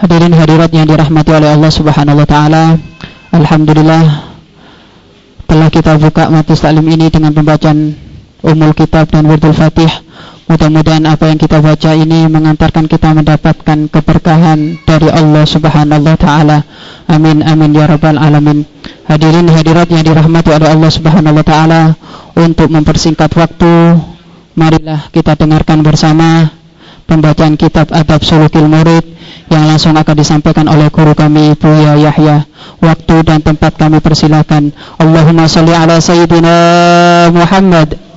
Hadirin hadirat yang dirahmati oleh Allah Subhanahu wa taala. Alhamdulillah telah kita buka majelis taklim ini dengan pembacaan Umul Kitab dan Wurdul Fatih. Mudah-mudahan apa yang kita baca ini mengantarkan kita mendapatkan keberkahan dari Allah Subhanahu wa taala. Amin amin ya rabbal alamin. Hadirin hadirat yang dirahmati oleh Allah Subhanahu wa taala, untuk mempersingkat waktu, marilah kita dengarkan bersama pembacaan kitab Adab Sulukil Murid yang langsung akan disampaikan oleh guru kami Ibu Ya Yahya. Waktu dan tempat kami persilakan. Allahumma salli ala Sayyidina Muhammad.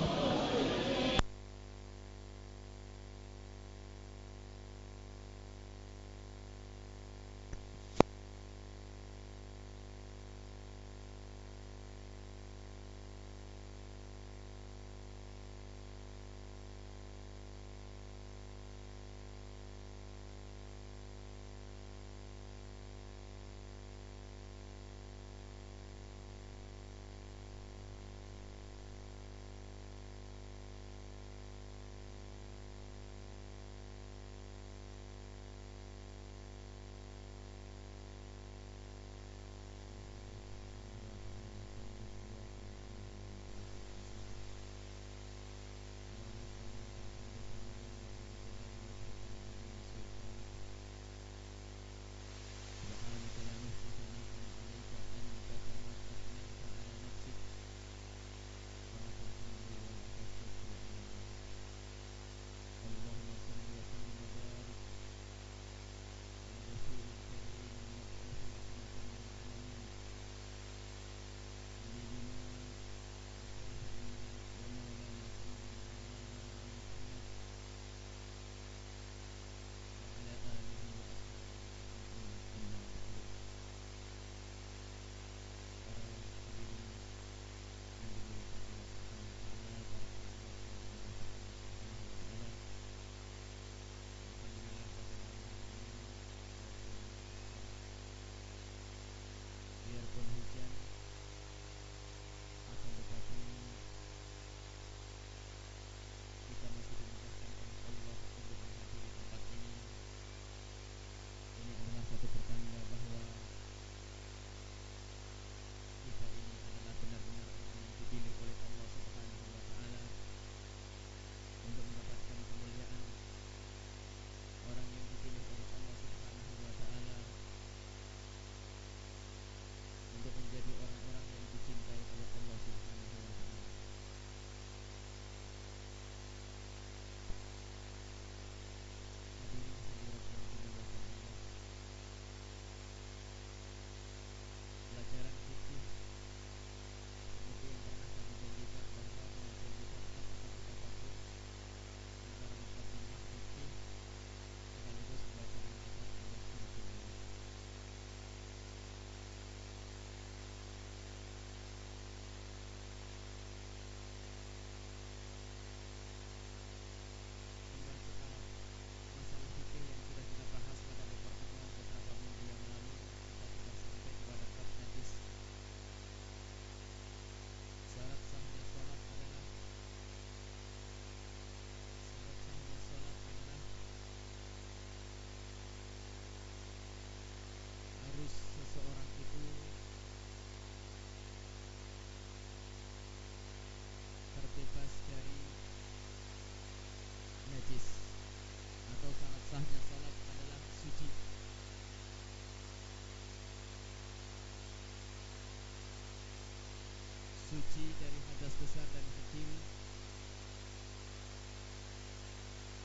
Suci dari hadas besar dan kecil.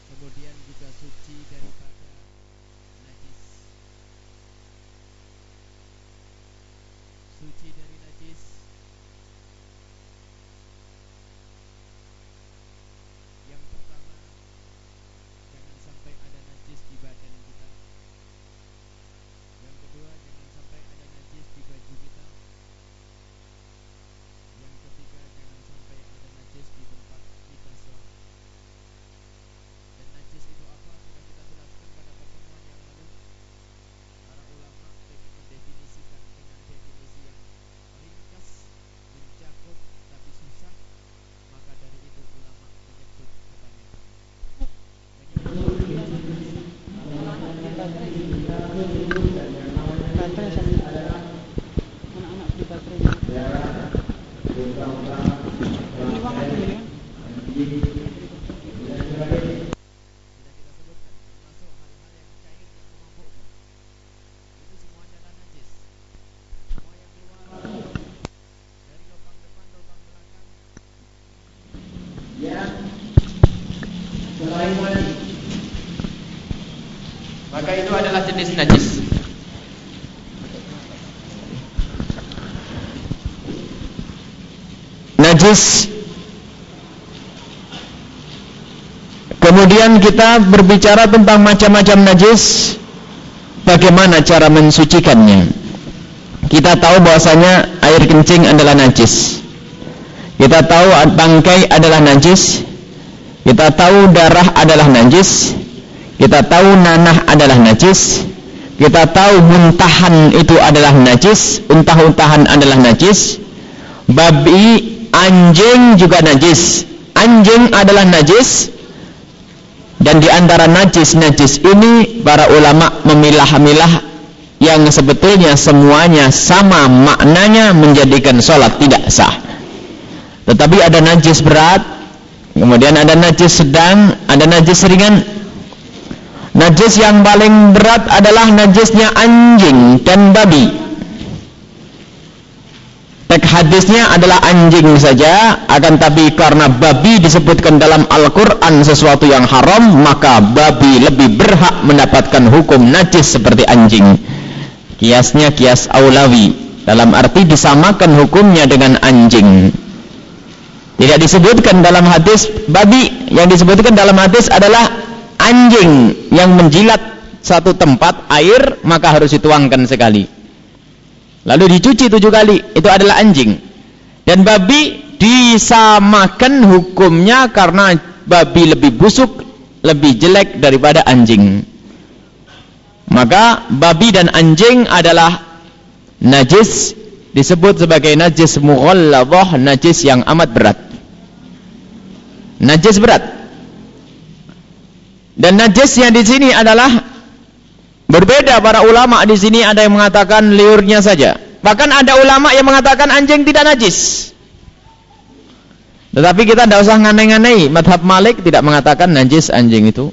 Kemudian juga suci daripada najis suci dari najis yang pertama jangan sampai ada najis di badan kita yang kedua jangan sampai ada najis di baju kita yang ketiga jangan sampai ada najis di tempat kita sholat dan najis itu apa sudah kita jelaskan pada pertemuan yang lalu para ulama ingin mendefinisikan dengan definisi yang najis. Najis. Kemudian kita berbicara tentang macam-macam najis. Bagaimana cara mensucikannya? Kita tahu bahwasanya air kencing adalah najis. Kita tahu bangkai adalah najis. Kita tahu darah adalah najis. Kita tahu nanah adalah najis Kita tahu muntahan itu adalah najis Untah-untahan adalah najis Babi, anjing juga najis Anjing adalah najis dan di antara najis-najis ini para ulama memilah-milah yang sebetulnya semuanya sama maknanya menjadikan sholat tidak sah. Tetapi ada najis berat, kemudian ada najis sedang, ada najis ringan. Najis yang paling berat adalah najisnya anjing dan babi. Tek hadisnya adalah anjing saja, akan tapi karena babi disebutkan dalam Al-Quran sesuatu yang haram, maka babi lebih berhak mendapatkan hukum najis seperti anjing. Kiasnya kias aulawi, dalam arti disamakan hukumnya dengan anjing. Tidak disebutkan dalam hadis babi, yang disebutkan dalam hadis adalah anjing yang menjilat satu tempat air, maka harus dituangkan sekali. Lalu dicuci tujuh kali itu adalah anjing. Dan babi disamakan hukumnya karena babi lebih busuk lebih jelek daripada anjing. Maka babi dan anjing adalah najis disebut sebagai najis mughalladhah najis yang amat berat. Najis berat dan najis yang di sini adalah Berbeda para ulama di sini ada yang mengatakan liurnya saja. Bahkan ada ulama yang mengatakan anjing tidak najis. Tetapi kita tidak usah nganai-nganai. Madhab Malik tidak mengatakan najis anjing itu.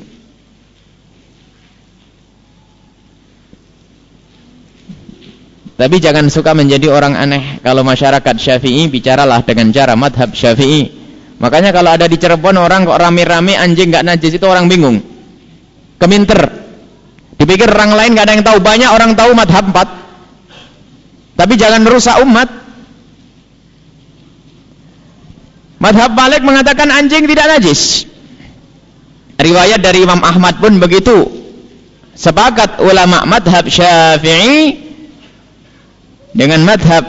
Tapi jangan suka menjadi orang aneh. Kalau masyarakat syafi'i, bicaralah dengan cara madhab syafi'i. Makanya kalau ada di Cirebon orang kok rame-rame anjing nggak najis itu orang bingung. Keminter. Dipikir orang lain gak ada yang tahu. Banyak orang tahu madhab empat. Tapi jangan merusak umat. Madhab Malik mengatakan anjing tidak najis. Riwayat dari Imam Ahmad pun begitu. Sepakat ulama madhab syafi'i dengan madhab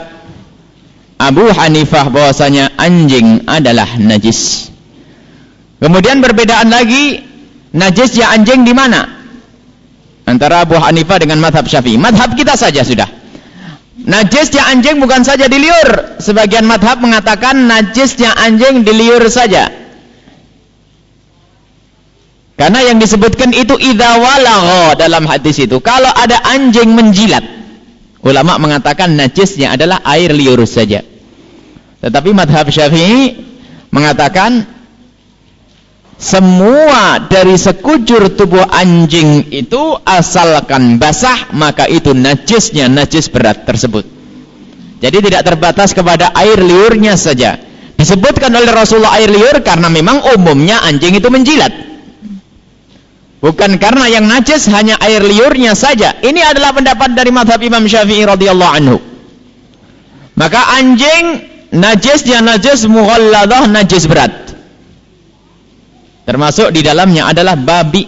Abu Hanifah bahwasanya anjing adalah najis. Kemudian perbedaan lagi najisnya anjing di mana? antara Abu Hanifah dengan madhab Syafi'i. Madhab kita saja sudah. Najisnya anjing bukan saja diliur. Sebagian madhab mengatakan najisnya anjing diliur saja. Karena yang disebutkan itu idza dalam hadis itu. Kalau ada anjing menjilat, ulama mengatakan najisnya adalah air liur saja. Tetapi madhab Syafi'i mengatakan semua dari sekujur tubuh anjing itu asalkan basah maka itu najisnya najis berat tersebut. Jadi tidak terbatas kepada air liurnya saja. Disebutkan oleh Rasulullah air liur karena memang umumnya anjing itu menjilat. Bukan karena yang najis hanya air liurnya saja. Ini adalah pendapat dari madhab Imam Syafi'i radhiyallahu anhu. Maka anjing najisnya najis mughalladah najis berat Termasuk di dalamnya adalah babi.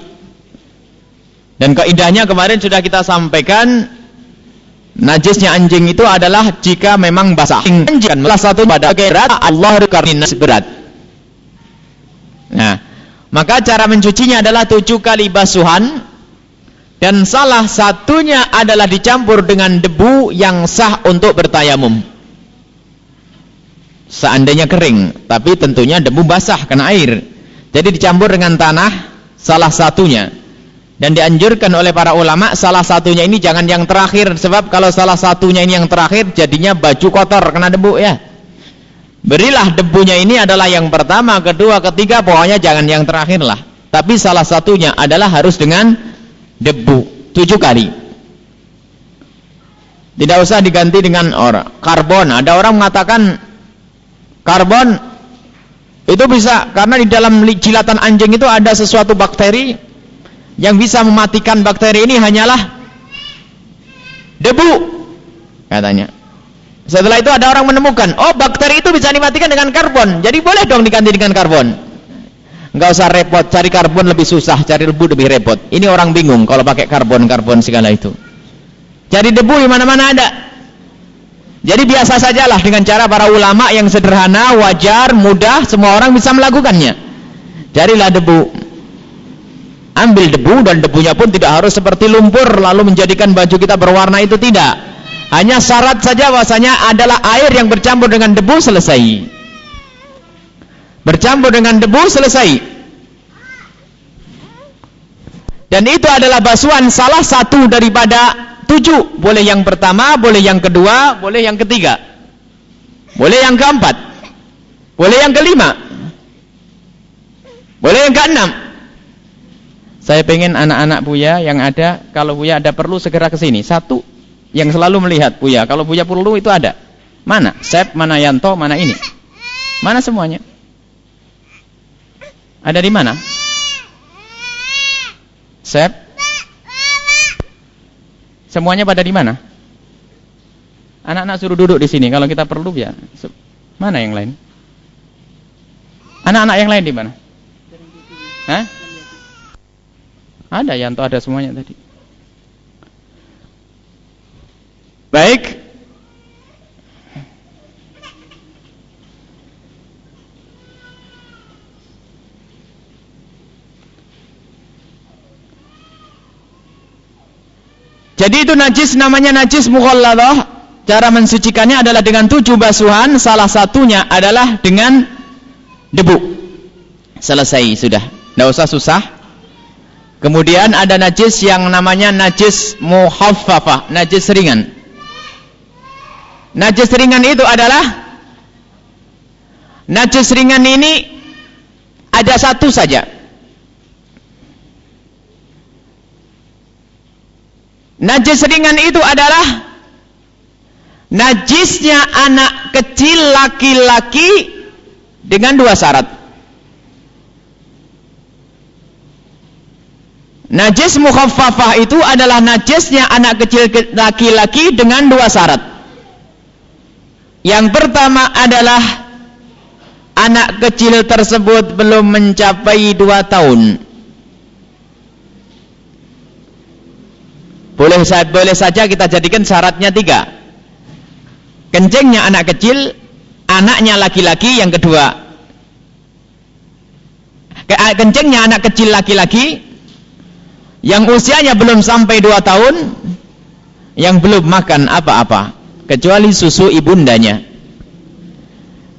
Dan keindahnya kemarin sudah kita sampaikan najisnya anjing itu adalah jika memang basah. Anjing salah satu pada berat Allah karena berat. Nah, maka cara mencucinya adalah tujuh kali basuhan dan salah satunya adalah dicampur dengan debu yang sah untuk bertayamum. Seandainya kering, tapi tentunya debu basah kena air. Jadi dicampur dengan tanah salah satunya. Dan dianjurkan oleh para ulama salah satunya ini jangan yang terakhir sebab kalau salah satunya ini yang terakhir jadinya baju kotor kena debu ya. Berilah debunya ini adalah yang pertama, kedua, ketiga pokoknya jangan yang terakhir lah. Tapi salah satunya adalah harus dengan debu tujuh kali. Tidak usah diganti dengan orang karbon. Ada orang mengatakan karbon itu bisa karena di dalam jilatan anjing itu ada sesuatu bakteri yang bisa mematikan bakteri ini hanyalah debu katanya. Setelah itu ada orang menemukan, oh bakteri itu bisa dimatikan dengan karbon. Jadi boleh dong diganti dengan karbon. Enggak usah repot, cari karbon lebih susah, cari debu lebih repot. Ini orang bingung kalau pakai karbon-karbon segala itu. Cari debu di mana-mana ada. Jadi biasa sajalah dengan cara para ulama yang sederhana, wajar, mudah, semua orang bisa melakukannya. Carilah debu. Ambil debu dan debunya pun tidak harus seperti lumpur lalu menjadikan baju kita berwarna itu tidak hanya syarat saja bahwasanya adalah air yang bercampur dengan debu selesai. Bercampur dengan debu selesai. Dan itu adalah basuhan salah satu daripada tujuh. Boleh yang pertama, boleh yang kedua, boleh yang ketiga. Boleh yang keempat. Boleh yang kelima. Boleh yang keenam. Saya pengen anak-anak Buya yang ada, kalau Buya ada perlu segera ke sini. Satu, yang selalu melihat Buya. Kalau Buya perlu itu ada. Mana? Sep, mana Yanto, mana ini? Mana semuanya? Ada di mana? Sep? Semuanya pada di mana? Anak-anak suruh duduk di sini. Kalau kita perlu ya. Mana yang lain? Anak-anak yang lain di mana? Hah? Ada Yanto ada semuanya tadi. Baik. Jadi itu najis namanya najis mughalladah. Cara mensucikannya adalah dengan tujuh basuhan, salah satunya adalah dengan debu. Selesai sudah. Tidak usah susah. Kemudian ada najis yang namanya najis muhaffafah, najis ringan. Najis ringan itu adalah najis ringan ini ada satu saja. Najis ringan itu adalah najisnya anak kecil laki-laki dengan dua syarat. Najis mukhaffafah itu adalah najisnya anak kecil laki-laki dengan dua syarat. Yang pertama adalah anak kecil tersebut belum mencapai dua tahun. Boleh, boleh saja kita jadikan syaratnya tiga. Kencingnya anak kecil, anaknya laki-laki yang kedua. Kencingnya anak kecil laki-laki yang usianya belum sampai dua tahun, yang belum makan apa-apa kecuali susu ibundanya.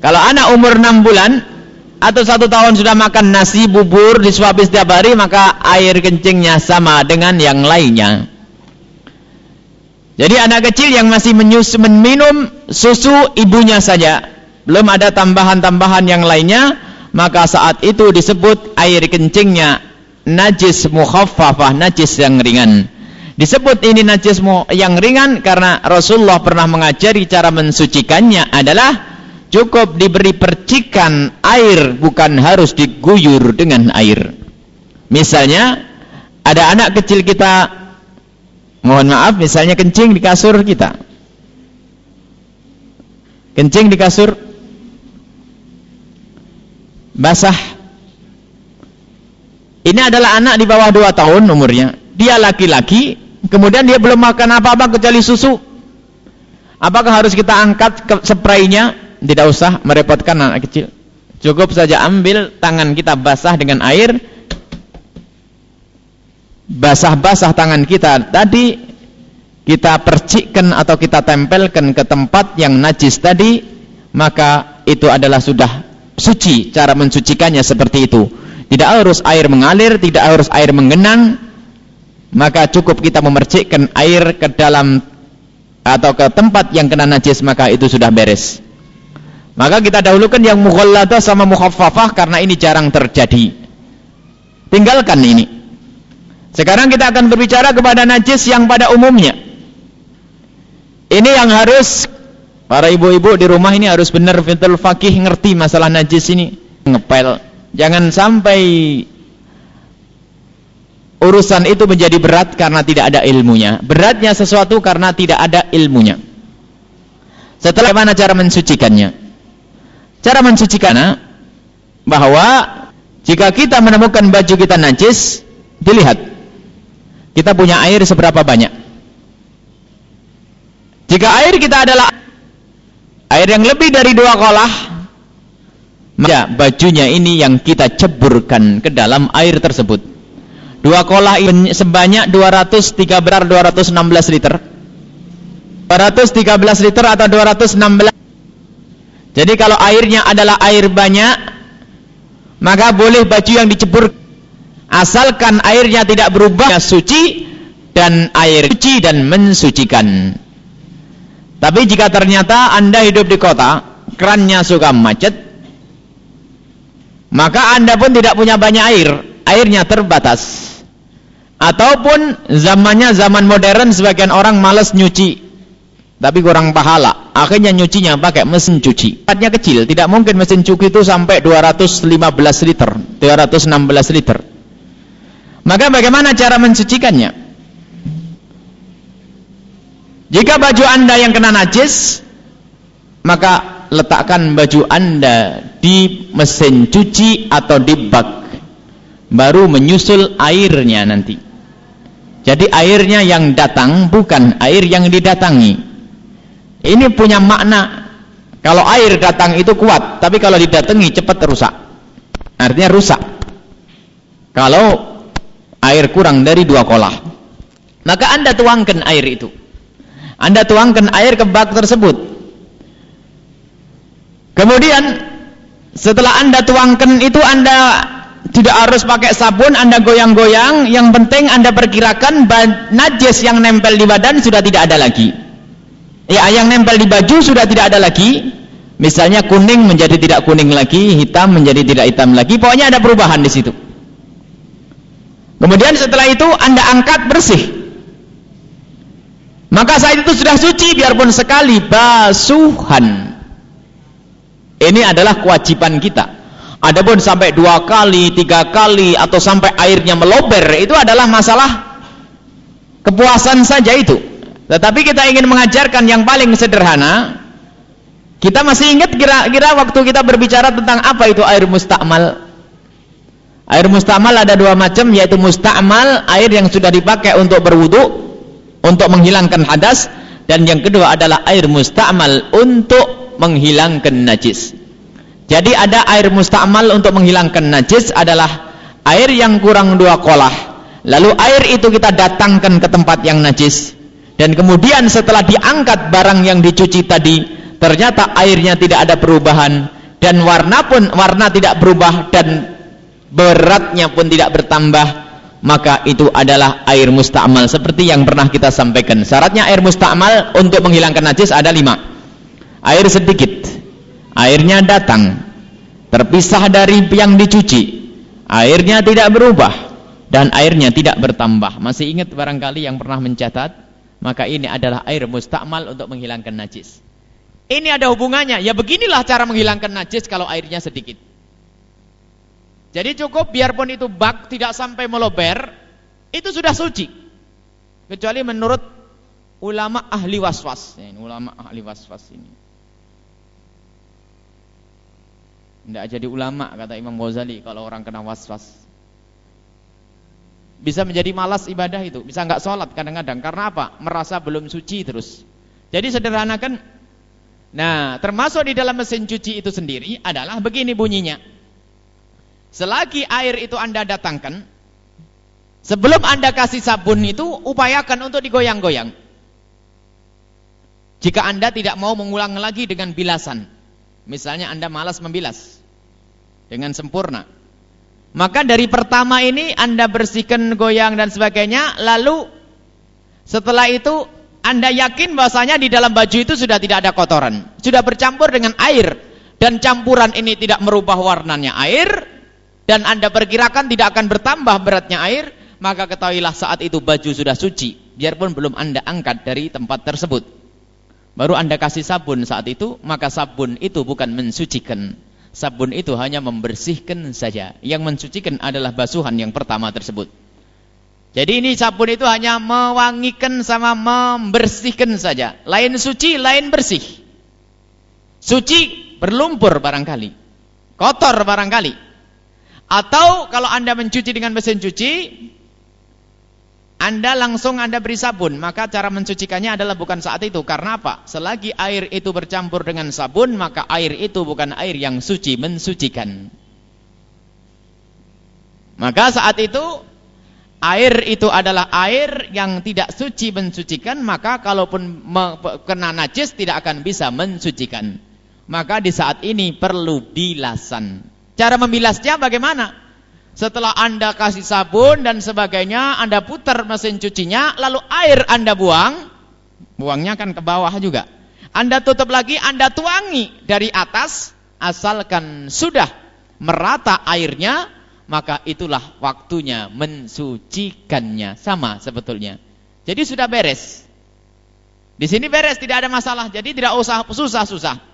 Kalau anak umur 6 bulan atau satu tahun sudah makan nasi bubur disuapi setiap hari maka air kencingnya sama dengan yang lainnya. Jadi anak kecil yang masih menyus, minum susu ibunya saja, belum ada tambahan-tambahan yang lainnya, maka saat itu disebut air kencingnya najis mukhaffafah, najis yang ringan. Disebut ini najismu yang ringan karena Rasulullah pernah mengajari cara mensucikannya adalah cukup diberi percikan air bukan harus diguyur dengan air. Misalnya ada anak kecil kita mohon maaf misalnya kencing di kasur kita. Kencing di kasur basah. Ini adalah anak di bawah 2 tahun umurnya. Dia laki-laki Kemudian dia belum makan apa-apa kecuali susu. Apakah harus kita angkat ke spraynya? Tidak usah merepotkan anak kecil. Cukup saja ambil tangan kita basah dengan air. Basah-basah tangan kita tadi kita percikkan atau kita tempelkan ke tempat yang najis tadi, maka itu adalah sudah suci. Cara mensucikannya seperti itu. Tidak harus air mengalir, tidak harus air menggenang, maka cukup kita memercikkan air ke dalam atau ke tempat yang kena najis maka itu sudah beres maka kita dahulukan yang mughalladah sama mukhaffafah karena ini jarang terjadi tinggalkan ini sekarang kita akan berbicara kepada najis yang pada umumnya ini yang harus para ibu-ibu di rumah ini harus benar betul fakih ngerti masalah najis ini ngepel jangan sampai urusan itu menjadi berat karena tidak ada ilmunya. Beratnya sesuatu karena tidak ada ilmunya. Setelah bagaimana cara mensucikannya? Cara mensucikannya bahwa jika kita menemukan baju kita najis, dilihat kita punya air seberapa banyak. Jika air kita adalah air yang lebih dari dua kolah, maka bajunya ini yang kita ceburkan ke dalam air tersebut. Dua kolah ini sebanyak 213 216 liter. 213 liter atau 216. Jadi kalau airnya adalah air banyak, maka boleh baju yang dicebur asalkan airnya tidak berubah suci dan air suci dan mensucikan. Tapi jika ternyata Anda hidup di kota, kerannya suka macet, maka Anda pun tidak punya banyak air, airnya terbatas. Ataupun zamannya zaman modern sebagian orang malas nyuci. Tapi kurang pahala. Akhirnya nyucinya pakai mesin cuci. Tempatnya kecil, tidak mungkin mesin cuci itu sampai 215 liter, 216 liter. Maka bagaimana cara mensucikannya? Jika baju Anda yang kena najis, maka letakkan baju Anda di mesin cuci atau di bak. Baru menyusul airnya nanti. Jadi airnya yang datang bukan air yang didatangi. Ini punya makna. Kalau air datang itu kuat, tapi kalau didatangi cepat rusak. Artinya rusak. Kalau air kurang dari dua kolah. Maka Anda tuangkan air itu. Anda tuangkan air ke bak tersebut. Kemudian setelah Anda tuangkan itu Anda tidak harus pakai sabun, Anda goyang-goyang, yang penting Anda perkirakan najis yang nempel di badan sudah tidak ada lagi. Ya, yang nempel di baju sudah tidak ada lagi. Misalnya kuning menjadi tidak kuning lagi, hitam menjadi tidak hitam lagi. Pokoknya ada perubahan di situ. Kemudian setelah itu Anda angkat bersih. Maka saat itu sudah suci biarpun sekali basuhan. Ini adalah kewajiban kita. Adapun sampai dua kali, tiga kali atau sampai airnya melober itu adalah masalah kepuasan saja itu. Tetapi kita ingin mengajarkan yang paling sederhana. Kita masih ingat kira-kira waktu kita berbicara tentang apa itu air mustakmal. Air mustakmal ada dua macam yaitu mustakmal air yang sudah dipakai untuk berwudu untuk menghilangkan hadas dan yang kedua adalah air mustakmal untuk menghilangkan najis. Jadi ada air musta'mal untuk menghilangkan najis adalah air yang kurang dua kolah. Lalu air itu kita datangkan ke tempat yang najis. Dan kemudian setelah diangkat barang yang dicuci tadi, ternyata airnya tidak ada perubahan dan warna pun warna tidak berubah dan beratnya pun tidak bertambah, maka itu adalah air musta'mal. Seperti yang pernah kita sampaikan. Syaratnya air musta'mal untuk menghilangkan najis ada lima. Air sedikit, airnya datang. Terpisah dari yang dicuci. Airnya tidak berubah. Dan airnya tidak bertambah. Masih ingat barangkali yang pernah mencatat? Maka ini adalah air mustakmal untuk menghilangkan najis. Ini ada hubungannya. Ya beginilah cara menghilangkan najis kalau airnya sedikit jadi cukup biarpun itu bak tidak sampai melober itu sudah suci kecuali menurut ulama ahli waswas ini ulama ahli waswas ini Tidak jadi ulama kata Imam Ghazali kalau orang kena was-was. Bisa menjadi malas ibadah itu, bisa nggak sholat kadang-kadang. Karena apa? Merasa belum suci terus. Jadi sederhanakan. Nah, termasuk di dalam mesin cuci itu sendiri adalah begini bunyinya. Selagi air itu Anda datangkan, sebelum Anda kasih sabun itu, upayakan untuk digoyang-goyang. Jika Anda tidak mau mengulang lagi dengan bilasan. Misalnya Anda malas membilas dengan sempurna. Maka dari pertama ini Anda bersihkan goyang dan sebagainya, lalu setelah itu Anda yakin bahwasanya di dalam baju itu sudah tidak ada kotoran, sudah bercampur dengan air dan campuran ini tidak merubah warnanya air dan Anda perkirakan tidak akan bertambah beratnya air, maka ketahuilah saat itu baju sudah suci, biarpun belum Anda angkat dari tempat tersebut. Baru Anda kasih sabun saat itu, maka sabun itu bukan mensucikan, Sabun itu hanya membersihkan saja. Yang mensucikan adalah basuhan yang pertama tersebut. Jadi ini sabun itu hanya mewangikan sama membersihkan saja. Lain suci, lain bersih. Suci berlumpur barangkali. Kotor barangkali. Atau kalau Anda mencuci dengan mesin cuci, Anda langsung Anda beri sabun. Maka cara mencucikannya adalah bukan saat itu. Karena apa? Selagi air itu bercampur dengan sabun, maka air itu bukan air yang suci, mensucikan. Maka saat itu air itu adalah air yang tidak suci mensucikan, maka kalaupun kena najis tidak akan bisa mensucikan. Maka di saat ini perlu bilasan. Cara membilasnya bagaimana? Setelah Anda kasih sabun dan sebagainya, Anda putar mesin cucinya, lalu air Anda buang, buangnya kan ke bawah juga. Anda tutup lagi, Anda tuangi dari atas, asalkan sudah merata airnya, maka itulah waktunya mensucikannya. Sama sebetulnya. Jadi sudah beres. Di sini beres, tidak ada masalah. Jadi tidak usah susah-susah.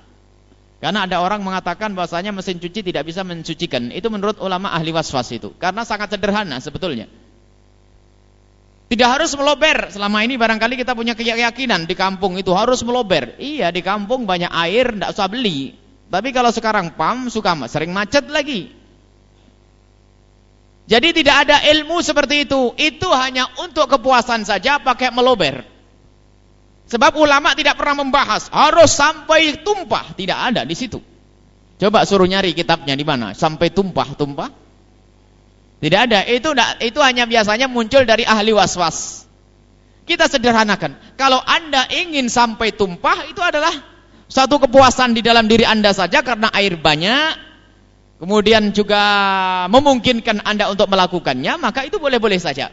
Karena ada orang mengatakan bahwasanya mesin cuci tidak bisa mensucikan. Itu menurut ulama ahli waswas itu. Karena sangat sederhana sebetulnya. Tidak harus melober. Selama ini barangkali kita punya keyakinan di kampung itu harus melober. Iya, di kampung banyak air, tidak usah beli. Tapi kalau sekarang pam suka sering macet lagi. Jadi tidak ada ilmu seperti itu. Itu hanya untuk kepuasan saja pakai melober. Sebab ulama tidak pernah membahas harus sampai tumpah, tidak ada di situ. Coba suruh nyari kitabnya di mana? Sampai tumpah-tumpah? Tidak ada. Itu itu hanya biasanya muncul dari ahli waswas. Kita sederhanakan. Kalau Anda ingin sampai tumpah itu adalah satu kepuasan di dalam diri Anda saja karena air banyak kemudian juga memungkinkan Anda untuk melakukannya, maka itu boleh-boleh saja.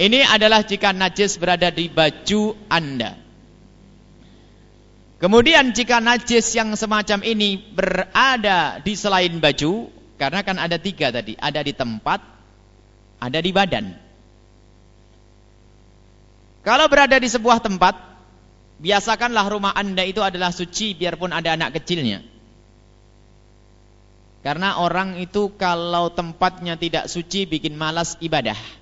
Ini adalah jika najis berada di baju Anda. Kemudian jika najis yang semacam ini berada di selain baju, karena kan ada tiga tadi, ada di tempat, ada di badan. Kalau berada di sebuah tempat, biasakanlah rumah Anda itu adalah suci biarpun ada anak kecilnya. Karena orang itu kalau tempatnya tidak suci bikin malas ibadah.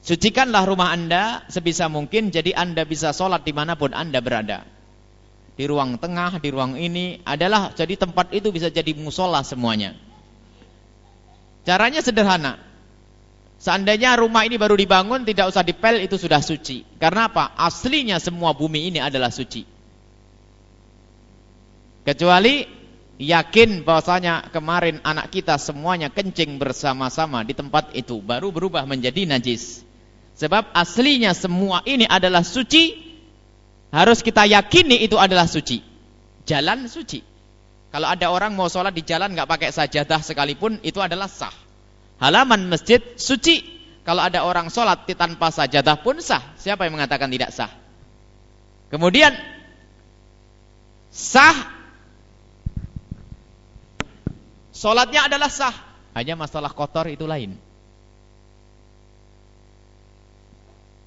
Sucikanlah rumah anda sebisa mungkin jadi anda bisa sholat di mana pun anda berada. Di ruang tengah, di ruang ini adalah jadi tempat itu bisa jadi musola semuanya. Caranya sederhana. Seandainya rumah ini baru dibangun tidak usah dipel itu sudah suci. Karena apa? Aslinya semua bumi ini adalah suci. Kecuali yakin bahwasanya kemarin anak kita semuanya kencing bersama-sama di tempat itu baru berubah menjadi najis. Sebab aslinya semua ini adalah suci, harus kita yakini itu adalah suci. Jalan suci. Kalau ada orang mau sholat di jalan nggak pakai sajadah sekalipun itu adalah sah. Halaman masjid suci. Kalau ada orang sholat tanpa sajadah pun sah. Siapa yang mengatakan tidak sah? Kemudian sah Sholatnya adalah sah. Hanya masalah kotor itu lain.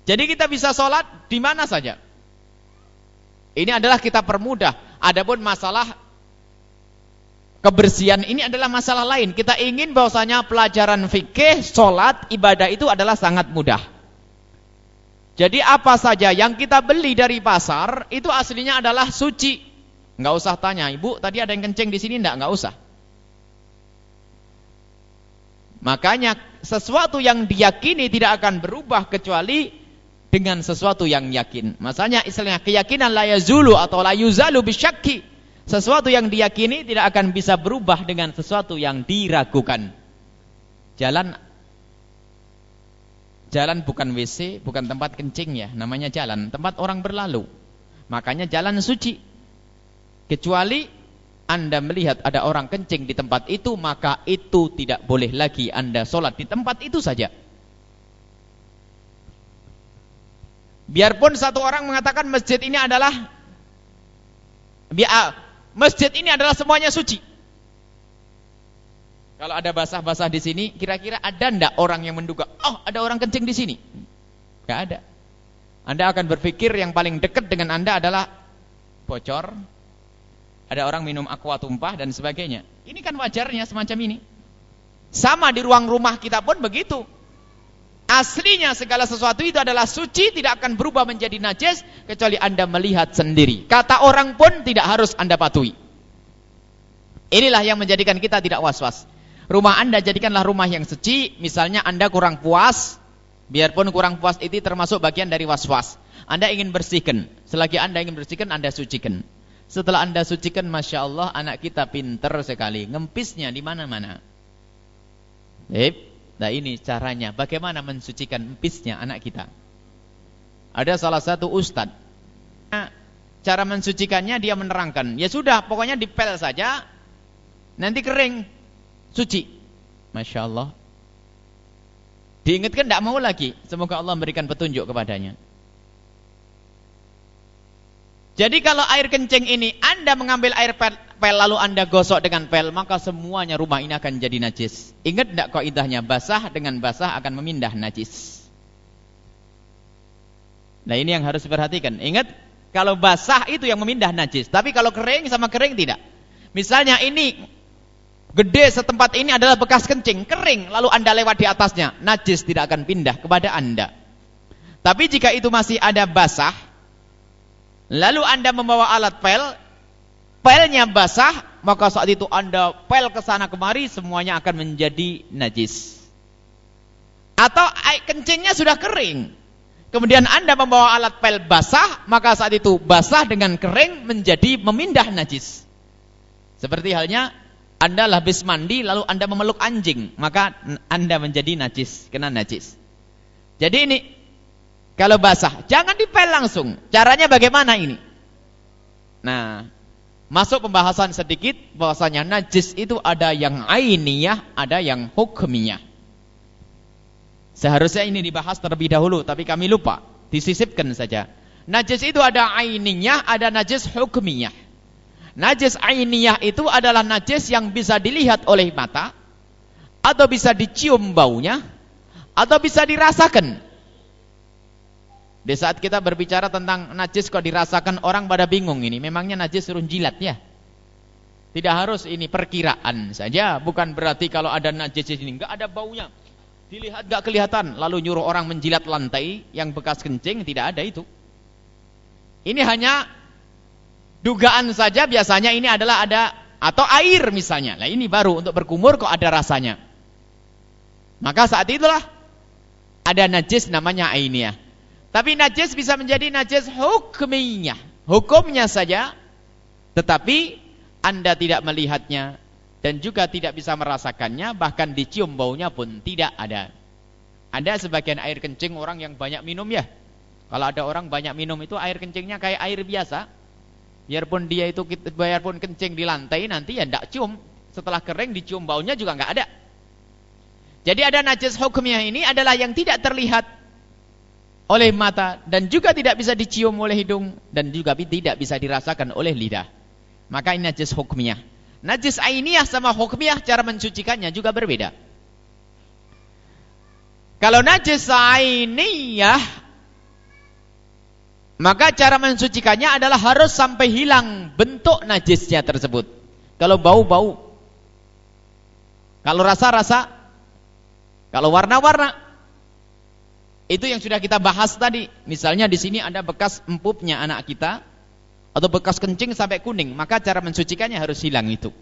Jadi kita bisa sholat di mana saja. Ini adalah kita permudah. Adapun masalah kebersihan ini adalah masalah lain. Kita ingin bahwasanya pelajaran fikih, sholat, ibadah itu adalah sangat mudah. Jadi apa saja yang kita beli dari pasar itu aslinya adalah suci. Enggak usah tanya, ibu tadi ada yang kencing di sini enggak? Enggak usah. Makanya sesuatu yang diyakini tidak akan berubah kecuali dengan sesuatu yang yakin. Masanya istilahnya keyakinan la yazulu atau la yuzalu bisyakki. Sesuatu yang diyakini tidak akan bisa berubah dengan sesuatu yang diragukan. Jalan jalan bukan WC, bukan tempat kencing ya, namanya jalan, tempat orang berlalu. Makanya jalan suci. Kecuali anda melihat ada orang kencing di tempat itu, maka itu tidak boleh lagi Anda sholat di tempat itu saja. Biarpun satu orang mengatakan masjid ini adalah ah, masjid ini adalah semuanya suci. Kalau ada basah-basah di sini, kira-kira ada ndak orang yang menduga, oh ada orang kencing di sini? Gak ada. Anda akan berpikir yang paling dekat dengan Anda adalah bocor, ada orang minum aqua tumpah dan sebagainya. Ini kan wajarnya semacam ini. Sama di ruang rumah kita pun begitu. Aslinya segala sesuatu itu adalah suci, tidak akan berubah menjadi najis kecuali Anda melihat sendiri. Kata orang pun tidak harus Anda patuhi. Inilah yang menjadikan kita tidak was-was. Rumah Anda jadikanlah rumah yang suci, misalnya Anda kurang puas, biarpun kurang puas itu termasuk bagian dari was-was. Anda ingin bersihkan, selagi Anda ingin bersihkan, Anda sucikan. Setelah Anda sucikan, Masya Allah, anak kita pinter sekali. Ngempisnya di mana-mana. Nah ini caranya. Bagaimana mensucikan empisnya anak kita. Ada salah satu ustad. Cara mensucikannya dia menerangkan. Ya sudah, pokoknya dipel saja. Nanti kering. Suci. Masya Allah. Diingatkan tidak mau lagi. Semoga Allah memberikan petunjuk kepadanya. Jadi kalau air kencing ini Anda mengambil air pel, pel lalu Anda gosok dengan pel, maka semuanya rumah ini akan jadi najis. Ingat tidak kaidahnya basah dengan basah akan memindah najis. Nah ini yang harus diperhatikan. Ingat kalau basah itu yang memindah najis, tapi kalau kering sama kering tidak. Misalnya ini gede setempat ini adalah bekas kencing, kering, lalu Anda lewat di atasnya, najis tidak akan pindah kepada Anda. Tapi jika itu masih ada basah, Lalu Anda membawa alat pel, pelnya basah, maka saat itu Anda pel ke sana kemari semuanya akan menjadi najis. Atau kencingnya sudah kering. Kemudian Anda membawa alat pel basah, maka saat itu basah dengan kering menjadi memindah najis. Seperti halnya Anda habis mandi lalu Anda memeluk anjing, maka Anda menjadi najis, kena najis. Jadi ini kalau basah, jangan dipel langsung. Caranya bagaimana ini? Nah, masuk pembahasan sedikit bahwasanya najis itu ada yang ainiyah, ada yang hukmiyah. Seharusnya ini dibahas terlebih dahulu, tapi kami lupa. Disisipkan saja. Najis itu ada ainiyah, ada najis hukmiyah. Najis ainiyah itu adalah najis yang bisa dilihat oleh mata, atau bisa dicium baunya, atau bisa dirasakan. Di saat kita berbicara tentang najis kok dirasakan orang pada bingung ini. Memangnya najis suruh jilat ya? Tidak harus ini perkiraan saja. Bukan berarti kalau ada najis di sini. Enggak ada baunya. Dilihat enggak kelihatan. Lalu nyuruh orang menjilat lantai yang bekas kencing. Tidak ada itu. Ini hanya dugaan saja biasanya ini adalah ada atau air misalnya. Nah ini baru untuk berkumur kok ada rasanya. Maka saat itulah ada najis namanya ainiyah. Tapi najis bisa menjadi najis hukmiyah. Hukumnya saja. Tetapi Anda tidak melihatnya. Dan juga tidak bisa merasakannya. Bahkan dicium baunya pun tidak ada. Ada sebagian air kencing orang yang banyak minum ya. Kalau ada orang banyak minum itu air kencingnya kayak air biasa. Biarpun dia itu biarpun kencing di lantai nanti ya tidak cium. Setelah kering dicium baunya juga nggak ada. Jadi ada najis hukumnya ini adalah yang tidak terlihat oleh mata dan juga tidak bisa dicium oleh hidung dan juga tidak bisa dirasakan oleh lidah. Maka ini najis hukmiyah. Najis ainiyah sama hukmiyah cara mencucikannya juga berbeda. Kalau najis ainiyah maka cara mensucikannya adalah harus sampai hilang bentuk najisnya tersebut. Kalau bau-bau. Kalau rasa-rasa. Kalau warna-warna. Itu yang sudah kita bahas tadi. Misalnya di sini ada bekas empupnya anak kita atau bekas kencing sampai kuning, maka cara mensucikannya harus hilang itu.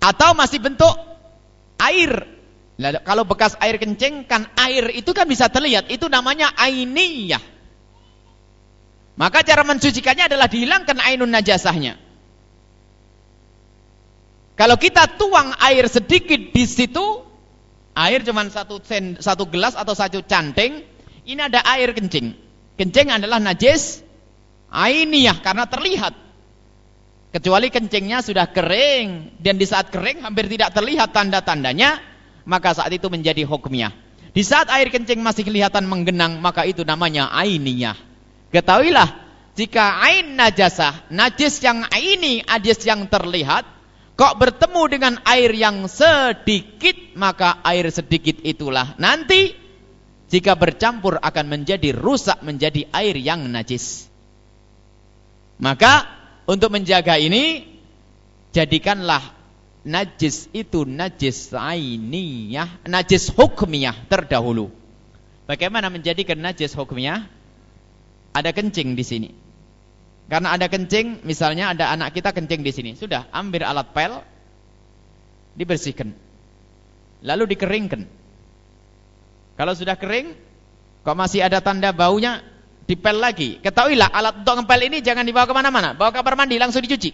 Atau masih bentuk air. kalau bekas air kencing kan air itu kan bisa terlihat, itu namanya ainiyah. Maka cara mensucikannya adalah dihilangkan ainun najasahnya. Kalau kita tuang air sedikit di situ, Air cuma satu, sen, satu gelas atau satu canting. Ini ada air kencing. Kencing adalah najis ainiyah karena terlihat. Kecuali kencingnya sudah kering dan di saat kering hampir tidak terlihat tanda-tandanya, maka saat itu menjadi hukmiyah. Di saat air kencing masih kelihatan menggenang, maka itu namanya ainiyah. Ketahuilah, jika ain najasah, najis yang aini, najis yang terlihat, kok bertemu dengan air yang sedikit, maka air sedikit itulah nanti jika bercampur akan menjadi rusak menjadi air yang najis. Maka untuk menjaga ini jadikanlah najis itu najis ainiyah, najis hukmiyah terdahulu. Bagaimana menjadikan najis hukmiyah? Ada kencing di sini. Karena ada kencing, misalnya ada anak kita kencing di sini. Sudah, ambil alat pel, dibersihkan. Lalu dikeringkan. Kalau sudah kering, kok masih ada tanda baunya, dipel lagi. Ketahuilah, alat untuk ngepel ini jangan dibawa ke mana-mana. Bawa kamar mandi, langsung dicuci.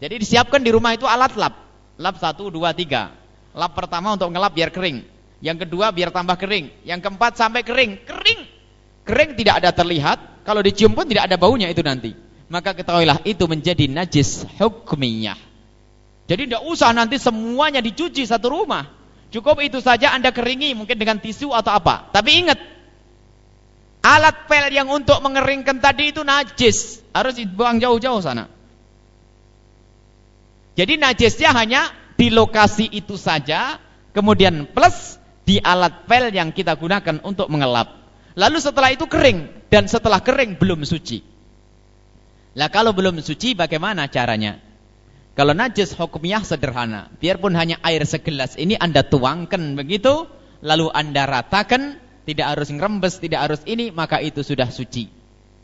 Jadi disiapkan di rumah itu alat lap. Lap satu, dua, tiga. Lap pertama untuk ngelap biar kering. Yang kedua biar tambah kering. Yang keempat sampai kering. Kering. Kering tidak ada terlihat. Kalau dicium pun tidak ada baunya itu nanti. Maka ketahuilah itu menjadi najis hukmiyah. Jadi tidak usah nanti semuanya dicuci satu rumah. Cukup itu saja Anda keringi mungkin dengan tisu atau apa. Tapi ingat, alat pel yang untuk mengeringkan tadi itu najis. Harus dibuang jauh-jauh sana. Jadi najisnya hanya di lokasi itu saja. Kemudian plus di alat pel yang kita gunakan untuk mengelap. Lalu setelah itu kering dan setelah kering belum suci. Lah kalau belum suci bagaimana caranya? Kalau najis hukumnya sederhana, biarpun hanya air segelas ini Anda tuangkan begitu, lalu Anda ratakan, tidak harus ngerembes, tidak harus ini, maka itu sudah suci.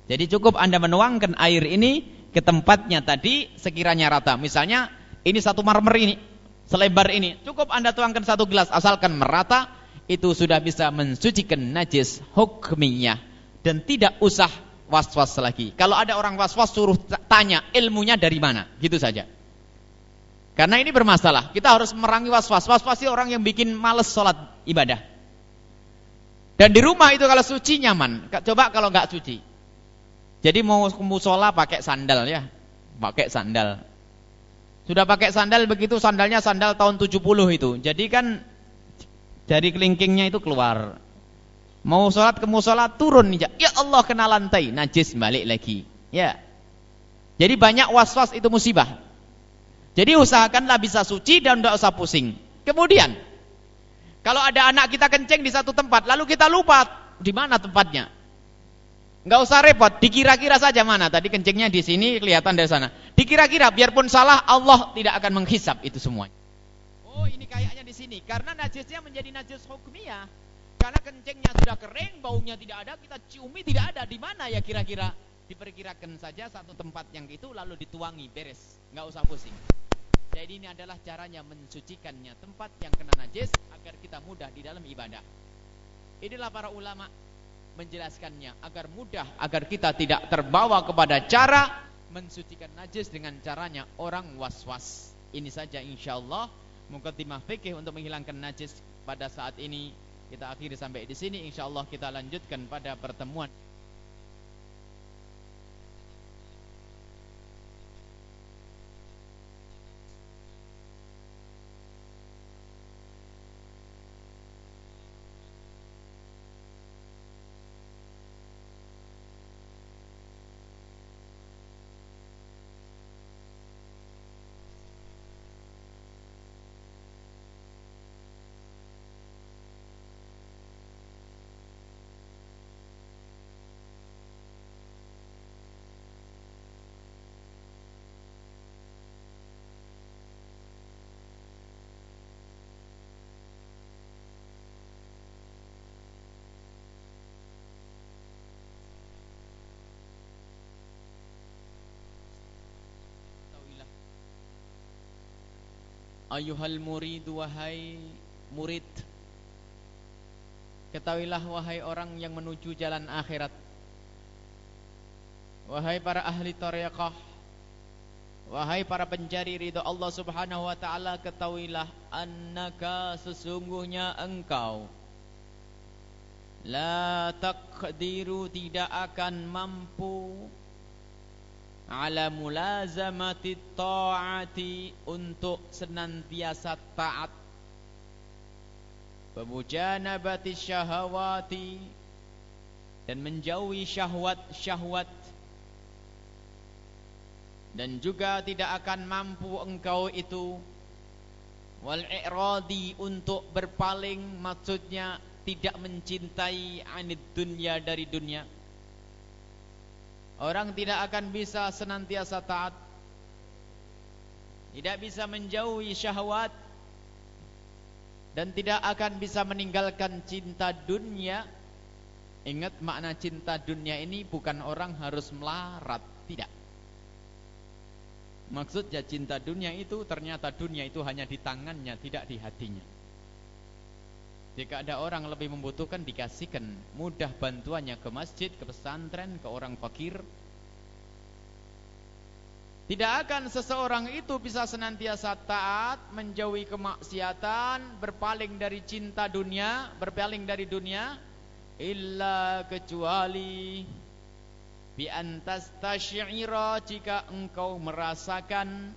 Jadi cukup Anda menuangkan air ini ke tempatnya tadi sekiranya rata. Misalnya ini satu marmer ini, selebar ini, cukup Anda tuangkan satu gelas asalkan merata, itu sudah bisa mensucikan najis hukmiyah dan tidak usah was-was lagi. Kalau ada orang was-was suruh tanya ilmunya dari mana, gitu saja. Karena ini bermasalah. Kita harus merangi was-was. Was-was itu orang yang bikin males sholat ibadah. Dan di rumah itu kalau suci nyaman. Coba kalau nggak suci. Jadi mau musola pakai sandal ya. Pakai sandal. Sudah pakai sandal begitu sandalnya sandal tahun 70 itu. Jadi kan jari kelingkingnya itu keluar. Mau sholat ke musola turun nih. Ya Allah kena lantai, najis balik lagi. Ya. Jadi banyak was-was itu musibah. Jadi usahakanlah bisa suci dan tidak usah pusing. Kemudian, kalau ada anak kita kencing di satu tempat, lalu kita lupa di mana tempatnya. Enggak usah repot, dikira-kira saja mana. Tadi kencingnya di sini, kelihatan dari sana. Dikira-kira, biarpun salah, Allah tidak akan menghisap itu semuanya. Oh, ini kayaknya di sini. Karena najisnya menjadi najis hukmiyah. Karena kencingnya sudah kering, baunya tidak ada, kita ciumi tidak ada. Di mana ya kira-kira? Diperkirakan saja satu tempat yang itu lalu dituangi, beres. Nggak usah pusing. Jadi ini adalah caranya mensucikannya tempat yang kena najis agar kita mudah di dalam ibadah. Inilah para ulama menjelaskannya agar mudah, agar kita tidak terbawa kepada cara mensucikan najis dengan caranya orang was-was. Ini saja insyaallah mukaddimah fikih untuk menghilangkan najis pada saat ini. Kita akhiri sampai di sini. Insyaallah kita lanjutkan pada pertemuan Ayuhal murid wahai murid. Ketahuilah wahai orang yang menuju jalan akhirat. Wahai para ahli tariqah Wahai para pencari ridho Allah subhanahu wa ta'ala Ketahuilah Annaka sesungguhnya engkau. La takdiru tidak akan mampu ala mulazamati ta'ati untuk senantiasa taat. Pemujanabati syahawati dan menjauhi syahwat-syahwat. Dan juga tidak akan mampu engkau itu wal i'radi untuk berpaling maksudnya tidak mencintai anid dunia dari dunia Orang tidak akan bisa senantiasa taat tidak bisa menjauhi syahwat dan tidak akan bisa meninggalkan cinta dunia. Ingat makna cinta dunia ini bukan orang harus melarat, tidak. Maksudnya cinta dunia itu ternyata dunia itu hanya di tangannya, tidak di hatinya. Jika ada orang lebih membutuhkan dikasihkan mudah bantuannya ke masjid, ke pesantren, ke orang fakir, tidak akan seseorang itu bisa senantiasa taat, menjauhi kemaksiatan, berpaling dari cinta dunia, berpaling dari dunia, illa kecuali bi antas tasyi'ira jika engkau merasakan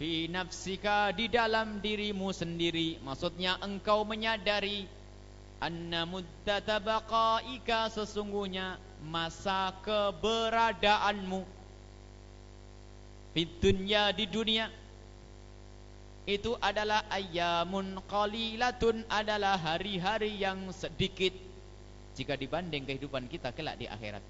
fi nafsika di dalam dirimu sendiri. Maksudnya engkau menyadari anna muddata baqaika sesungguhnya masa keberadaanmu Fitunya di dunia itu adalah ayamun qalilatun adalah hari-hari yang sedikit jika dibanding kehidupan kita kelak di akhirat.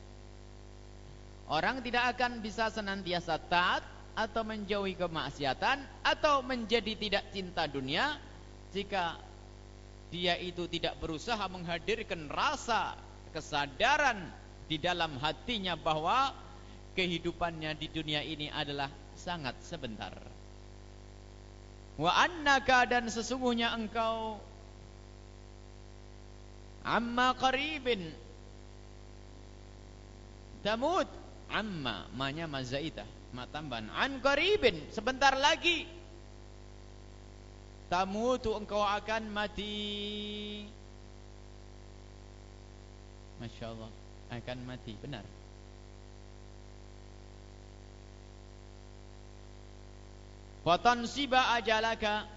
Orang tidak akan bisa senantiasa taat atau menjauhi kemaksiatan atau menjadi tidak cinta dunia jika dia itu tidak berusaha menghadirkan rasa kesadaran di dalam hatinya bahwa kehidupannya di dunia ini adalah sangat sebentar. Wa annaka dan sesungguhnya engkau amma qaribin tamut amma manya mazaitah matamban. An qaribin sebentar lagi. Tamutu engkau akan mati. Masya Allah akan mati. Benar. Fatansiba ajalaka.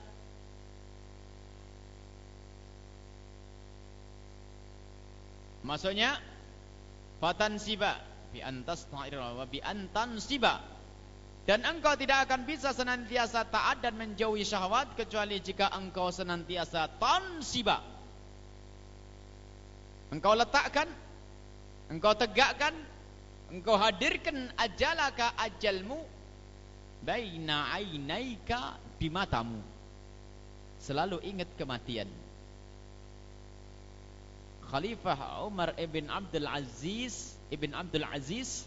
Maksudnya fatansiba bi antas wa bi antansiba dan engkau tidak akan bisa senantiasa taat dan menjauhi syahwat kecuali jika engkau senantiasa tansiba. Engkau letakkan, engkau tegakkan, engkau hadirkan ajalaka ajalmu baina ainaika di matamu. Selalu ingat kematian. Khalifah Umar ibn Abdul Aziz ibn Abdul Aziz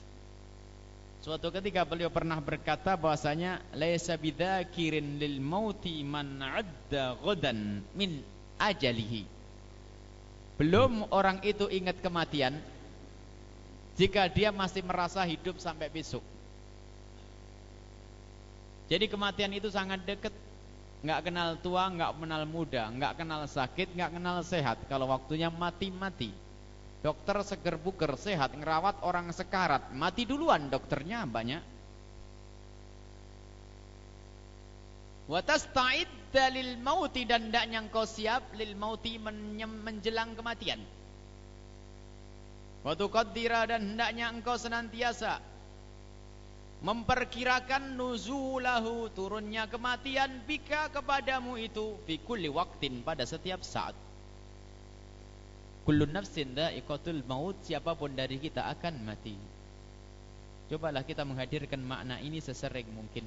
suatu ketika beliau pernah berkata bahwasanya laisa bidzakirin lil mauti man adda ghadan min ajalihi. Belum orang itu ingat kematian jika dia masih merasa hidup sampai besok. Jadi kematian itu sangat dekat. Nggak kenal tua, nggak kenal muda, nggak kenal sakit, nggak kenal sehat. Kalau waktunya mati-mati. Dokter seger buger sehat, ngerawat orang sekarat. Mati duluan dokternya banyak. Watasta'id dalil mauti dan hendaknya engkau siap lil mauti menjelang kematian. Waktu qaddira dan hendaknya engkau senantiasa memperkirakan nuzulahu turunnya kematian bika kepadamu itu fi kulli pada setiap saat kullu nafsin dha'iqatul maut siapa pun dari kita akan mati. Cobalah kita menghadirkan makna ini sesering mungkin.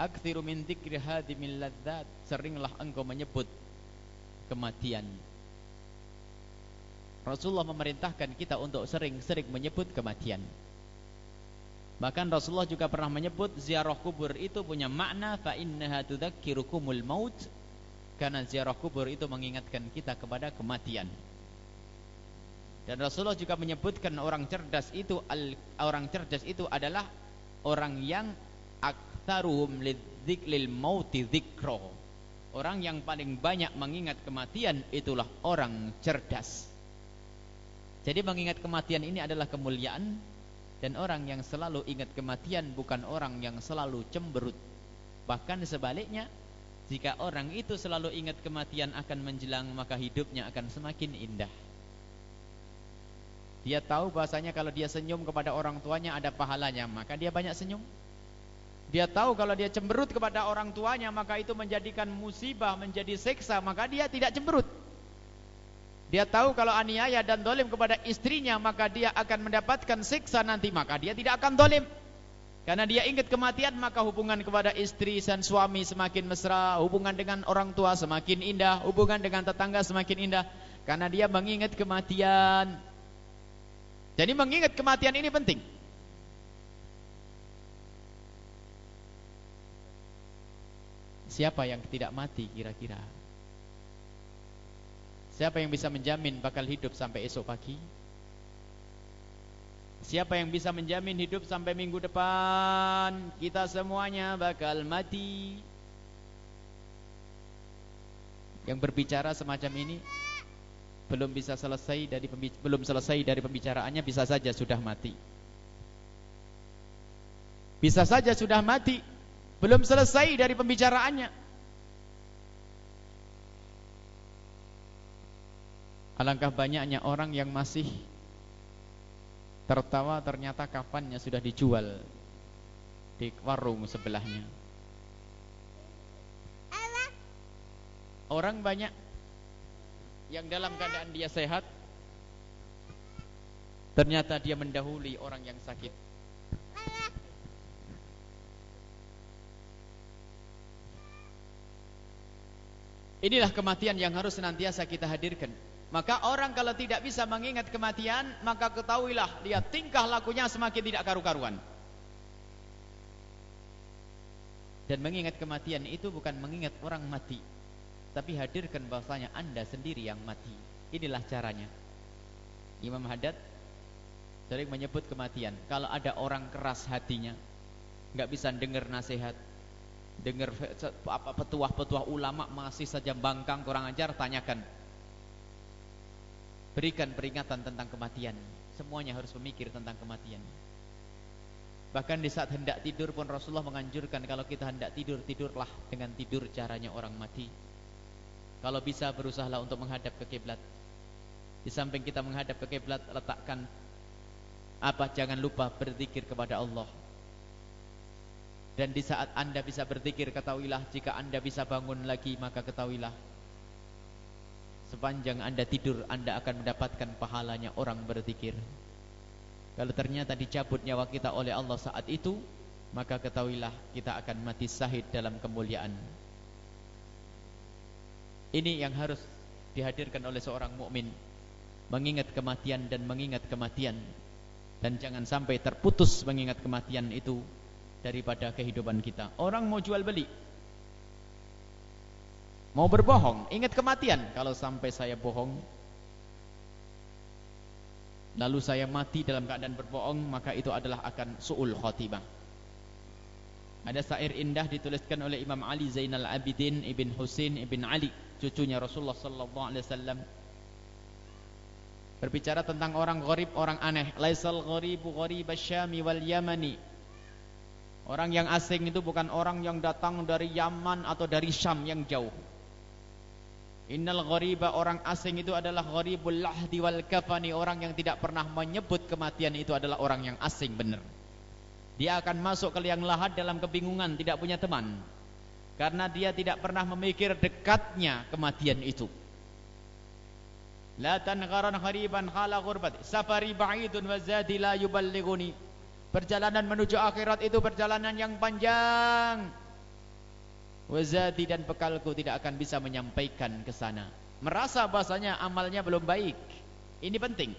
Akthiru min dzikri hadimil ladzat seringlah engkau menyebut kematian. Rasulullah memerintahkan kita untuk sering-sering menyebut kematian. Bahkan Rasulullah juga pernah menyebut ziarah kubur itu punya makna fa innaha tudzakirukumul maut karena ziarah kubur itu mengingatkan kita kepada kematian. Dan Rasulullah juga menyebutkan orang cerdas itu orang cerdas itu adalah orang yang aktsaruhum lidzikril mauti dzikra. Orang yang paling banyak mengingat kematian itulah orang cerdas. Jadi mengingat kematian ini adalah kemuliaan dan orang yang selalu ingat kematian bukan orang yang selalu cemberut. Bahkan sebaliknya, jika orang itu selalu ingat kematian akan menjelang, maka hidupnya akan semakin indah. Dia tahu bahasanya kalau dia senyum kepada orang tuanya ada pahalanya, maka dia banyak senyum. Dia tahu kalau dia cemberut kepada orang tuanya, maka itu menjadikan musibah, menjadi seksa, maka dia tidak cemberut. Dia tahu kalau aniaya dan dolim kepada istrinya maka dia akan mendapatkan siksa nanti maka dia tidak akan dolim. Karena dia ingat kematian maka hubungan kepada istri dan suami semakin mesra, hubungan dengan orang tua semakin indah, hubungan dengan tetangga semakin indah karena dia mengingat kematian. Jadi mengingat kematian ini penting. Siapa yang tidak mati kira-kira? Siapa yang bisa menjamin bakal hidup sampai esok pagi? Siapa yang bisa menjamin hidup sampai minggu depan? Kita semuanya bakal mati. Yang berbicara semacam ini belum bisa selesai dari belum selesai dari pembicaraannya bisa saja sudah mati. Bisa saja sudah mati, belum selesai dari pembicaraannya. Alangkah banyaknya orang yang masih Tertawa ternyata kafannya sudah dijual di warung sebelahnya. Orang banyak yang dalam keadaan dia sehat ternyata dia mendahului orang yang sakit. Inilah kematian yang harus senantiasa kita hadirkan. Maka orang kalau tidak bisa mengingat kematian, maka ketahuilah dia tingkah lakunya semakin tidak karu-karuan. Dan mengingat kematian itu bukan mengingat orang mati, tapi hadirkan bahwasanya Anda sendiri yang mati. Inilah caranya. Imam Haddad sering menyebut kematian. Kalau ada orang keras hatinya, nggak bisa dengar nasihat, dengar apa petuah-petuah ulama masih saja bangkang kurang ajar, tanyakan Berikan peringatan tentang kematian. Semuanya harus memikir tentang kematian. Bahkan di saat hendak tidur pun Rasulullah menganjurkan kalau kita hendak tidur, tidurlah dengan tidur caranya orang mati. Kalau bisa berusahalah untuk menghadap ke kiblat. Di samping kita menghadap ke kiblat, letakkan apa jangan lupa berzikir kepada Allah. Dan di saat Anda bisa berzikir, ketahuilah jika Anda bisa bangun lagi, maka ketahuilah Sepanjang anda tidur Anda akan mendapatkan pahalanya orang berzikir. Kalau ternyata dicabut nyawa kita oleh Allah saat itu Maka ketahuilah kita akan mati sahid dalam kemuliaan. Ini yang harus dihadirkan oleh seorang mukmin, Mengingat kematian dan mengingat kematian. Dan jangan sampai terputus mengingat kematian itu Daripada kehidupan kita. Orang mau jual beli Mau berbohong, ingat kematian. Kalau sampai saya bohong, lalu saya mati dalam keadaan berbohong, maka itu adalah akan su'ul khotimah. Ada syair indah dituliskan oleh Imam Ali Zainal Abidin Ibn Husain Ibn Ali, cucunya Rasulullah sallallahu alaihi wasallam. Berbicara tentang orang gharib, orang aneh. Laisal gharibu gharibasyami wal yamani. Orang yang asing itu bukan orang yang datang dari Yaman atau dari Syam yang jauh. Innal ghariba orang asing itu adalah gharibul lahdi wal kafani orang yang tidak pernah menyebut kematian itu adalah orang yang asing benar. Dia akan masuk ke liang lahat dalam kebingungan, tidak punya teman. Karena dia tidak pernah memikir dekatnya kematian itu. La tanqaran khariban khala ghurbat. Safari ba'idun wa zadi la. Perjalanan menuju akhirat itu perjalanan yang panjang wazati dan bekalku tidak akan bisa menyampaikan ke sana. Merasa bahasanya amalnya belum baik. Ini penting.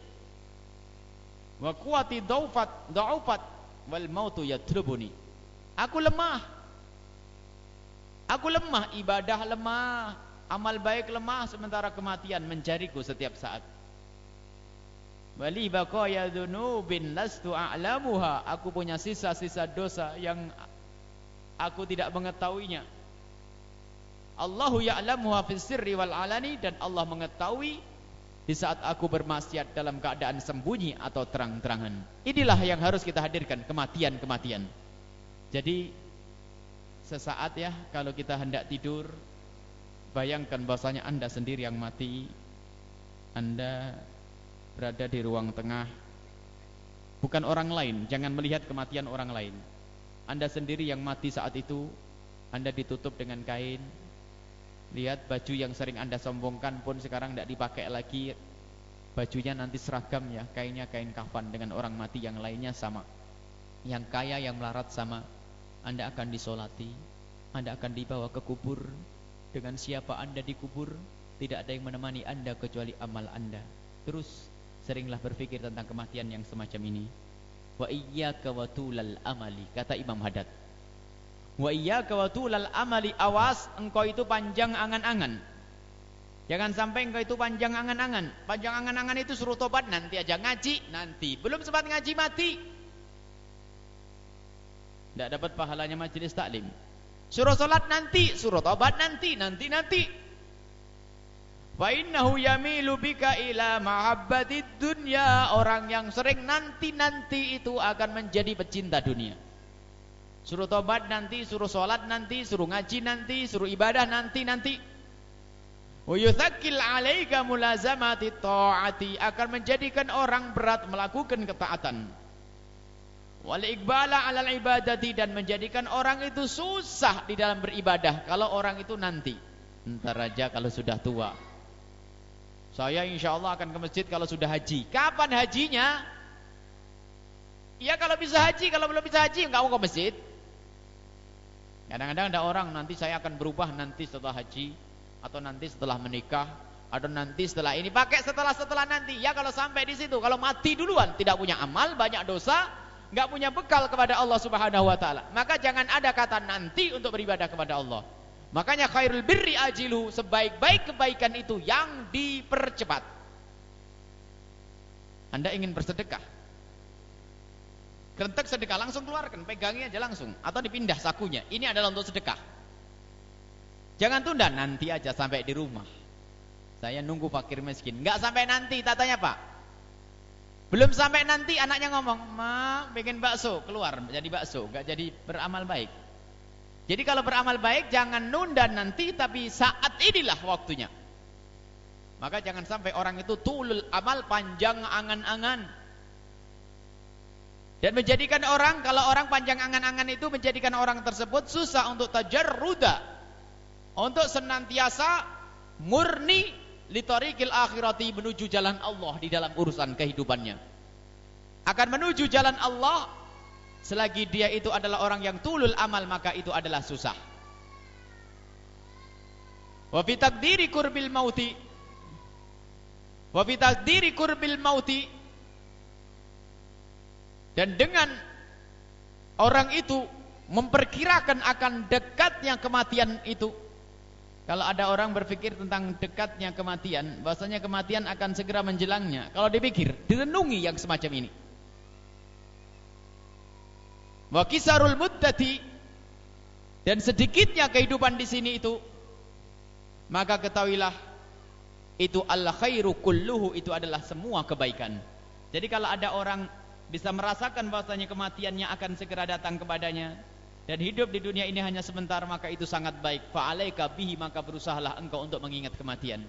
Wa quwati daufat daufat wal mautu. Aku lemah. Aku lemah, ibadah lemah, amal baik lemah sementara kematian mencariku setiap saat. Wali baqaya dzunubin lastu a'lamuha. Aku punya sisa-sisa dosa yang aku tidak mengetahuinya. Allahu ya'lamu fis sirri wal alani dan Allah mengetahui di saat aku bermaksiat dalam keadaan sembunyi atau terang-terangan. Inilah yang harus kita hadirkan, kematian-kematian. Jadi sesaat ya kalau kita hendak tidur bayangkan bahwasanya Anda sendiri yang mati. Anda berada di ruang tengah bukan orang lain, jangan melihat kematian orang lain. Anda sendiri yang mati saat itu, Anda ditutup dengan kain, Lihat baju yang sering anda sombongkan pun sekarang tidak dipakai lagi. Bajunya nanti seragam ya Kainnya kain kafan dengan orang mati yang lainnya sama. Yang kaya yang melarat sama. Anda akan disolati Anda akan dibawa ke kubur. Dengan siapa Anda dikubur tidak ada yang menemani Anda kecuali amal Anda. Terus seringlah berpikir tentang kematian yang semacam ini. Wa iyyaka wa tulal amali kata Imam Haddad wa iyyaka wa tulal amali awas engkau itu panjang angan-angan Jangan sampai engkau itu panjang angan-angan. Panjang angan-angan itu suruh tobat nanti aja ngaji nanti. Belum sempat ngaji mati. Tidak dapat pahalanya majelis taklim. Suruh solat nanti, suruh tobat nanti, nanti, nanti. Fa innahu yamilu bika ila mahabbatid dunya. Orang yang sering nanti-nanti itu akan menjadi pecinta dunia. Suruh tobat nanti, suruh solat nanti, suruh ngaji nanti, suruh ibadah nanti, nanti. Wa yuthakil alaika mulazamati ta'ati akan menjadikan orang berat melakukan ketaatan. Wal iqbala alal ibadati dan menjadikan orang itu susah di dalam beribadah kalau orang itu nanti. Entar aja kalau sudah tua. Saya insya Allah akan ke masjid kalau sudah haji. Kapan hajinya? Ya kalau bisa haji kalau belum bisa haji enggak mau ke masjid kadang-kadang ada orang nanti saya akan berubah nanti setelah haji atau nanti setelah menikah atau nanti setelah ini pakai setelah setelah nanti ya kalau sampai di situ kalau mati duluan tidak punya amal banyak dosa nggak punya bekal kepada Allah Subhanahu wa taala. Maka jangan ada kata nanti untuk beribadah kepada Allah. Makanya khairul birri ajilu, sebaik-baik kebaikan itu yang dipercepat. Anda ingin bersedekah? Kerentek sedekah langsung keluarkan, pegangnya aja langsung atau dipindah sakunya. Ini adalah untuk sedekah. Jangan tunda nanti aja sampai di rumah. Saya nunggu fakir miskin. Enggak sampai nanti, tatanya Pak. Belum sampai nanti anaknya ngomong, "Ma, bikin bakso." Keluar jadi bakso, enggak jadi beramal baik. Jadi kalau beramal baik jangan nunda nanti tapi saat inilah waktunya. Maka jangan sampai orang itu tulul amal panjang angan-angan. Dan menjadikan orang kalau orang panjang angan-angan itu menjadikan orang tersebut susah untuk tajarruda. Untuk senantiasa murni litorikil akhirati menuju jalan Allah di dalam urusan kehidupannya. Akan menuju jalan Allah selagi dia itu adalah orang yang tulul amal maka itu adalah susah. Wa fi kurbil mauti Wa fi kurbil mauti dan dengan orang itu memperkirakan akan dekatnya kematian itu kalau ada orang berpikir tentang dekatnya kematian, bahasanya kematian akan segera menjelangnya. Kalau dipikir, direnungi yang semacam ini. Wa kisarul muddati dan sedikitnya kehidupan di sini itu, maka ketahuilah itu Allah khairu kulluhu itu adalah semua kebaikan. Jadi kalau ada orang bisa merasakan bahasanya kematiannya akan segera datang kepadanya, dan hidup di dunia ini hanya sebentar maka itu sangat baik. Fa'alaika bihi maka berusahalah engkau untuk mengingat kematian.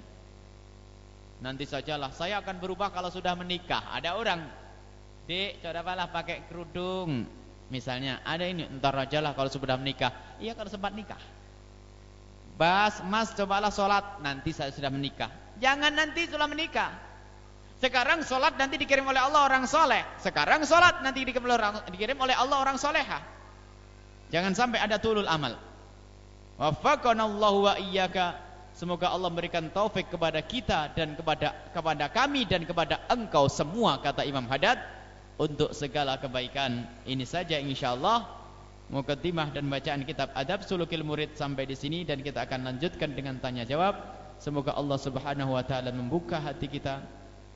Nanti sajalah. Saya akan berubah kalau sudah menikah. Ada orang dek cobalah pakai kerudung? Misalnya ada ini entar ajalah kalau sudah menikah. Iya kalau sempat nikah. Bas, mas cobalah sholat. Nanti saya sudah menikah. Jangan nanti sudah menikah sekarang sholat nanti dikirim oleh Allah orang soleh sekarang sholat nanti dikirim oleh Allah orang soleha Jangan sampai ada tulul amal. Wafakanallahu wa iyyaka. Semoga Allah memberikan taufik kepada kita dan kepada kepada kami dan kepada engkau semua kata Imam Haddad untuk segala kebaikan. Ini saja insyaallah mukaddimah dan bacaan kitab Adab Sulukil Murid sampai di sini dan kita akan lanjutkan dengan tanya jawab. Semoga Allah Subhanahu wa taala membuka hati kita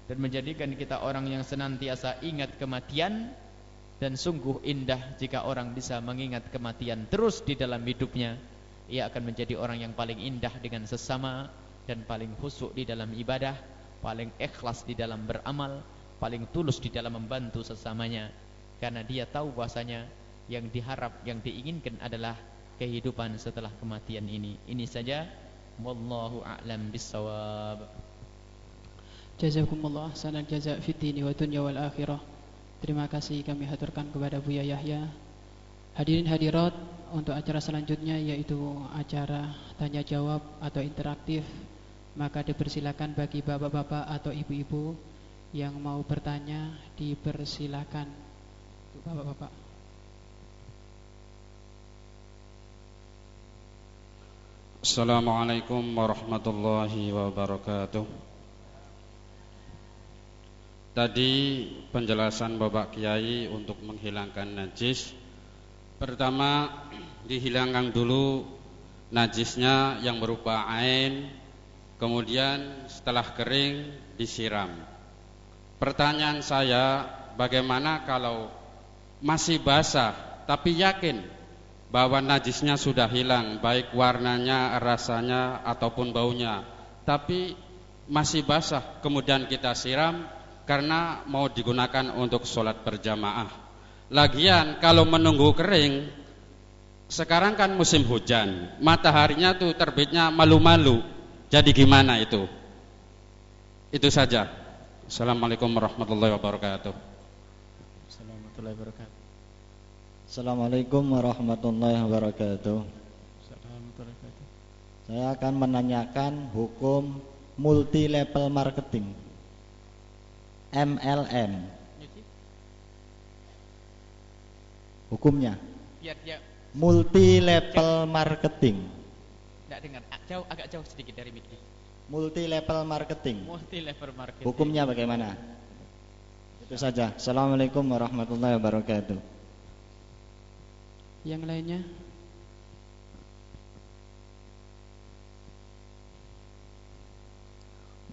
dan menjadikan kita orang yang senantiasa ingat kematian dan sungguh indah jika orang bisa mengingat kematian terus di dalam hidupnya. Ia akan menjadi orang yang paling indah dengan sesama dan paling khusyuk di dalam ibadah paling ikhlas di dalam beramal paling tulus di dalam membantu sesamanya. Karena dia tahu bahasanya yang diharap yang diinginkan adalah kehidupan setelah kematian ini. Ini saja. Wallahu a'lam bissawab Jazakumullah sanal jaza fid dini wa dunya wal akhirah. Terima kasih kami haturkan kepada Buya Yahya. Hadirin hadirat, untuk acara selanjutnya yaitu acara tanya jawab atau interaktif, maka dipersilakan bagi bapak-bapak atau ibu-ibu yang mau bertanya dipersilakan. Bapak-bapak. Assalamualaikum warahmatullahi wabarakatuh Tadi penjelasan Bapak Kiai untuk menghilangkan najis. Pertama dihilangkan dulu najisnya yang berupa ain Kemudian setelah kering disiram. Pertanyaan saya bagaimana kalau masih basah tapi yakin bahwa najisnya sudah hilang baik warnanya, rasanya ataupun baunya tapi masih basah kemudian kita siram karena mau digunakan untuk sholat berjamaah. Lagian kalau menunggu kering, sekarang kan musim hujan, mataharinya tuh terbitnya malu-malu. Jadi gimana itu? Itu saja. Assalamualaikum warahmatullahi wabarakatuh. Assalamualaikum warahmatullahi wabarakatuh. Assalamualaikum warahmatullahi wabarakatuh. Saya akan menanyakan hukum multi level marketing. MLM. Hukumnya. Biar dia multi level marketing. Tidak dengar, jauh agak jauh sedikit dari mic. Multi level marketing. Multi level marketing. Hukumnya bagaimana? Itu saja. Assalamualaikum warahmatullahi wabarakatuh. Yang lainnya?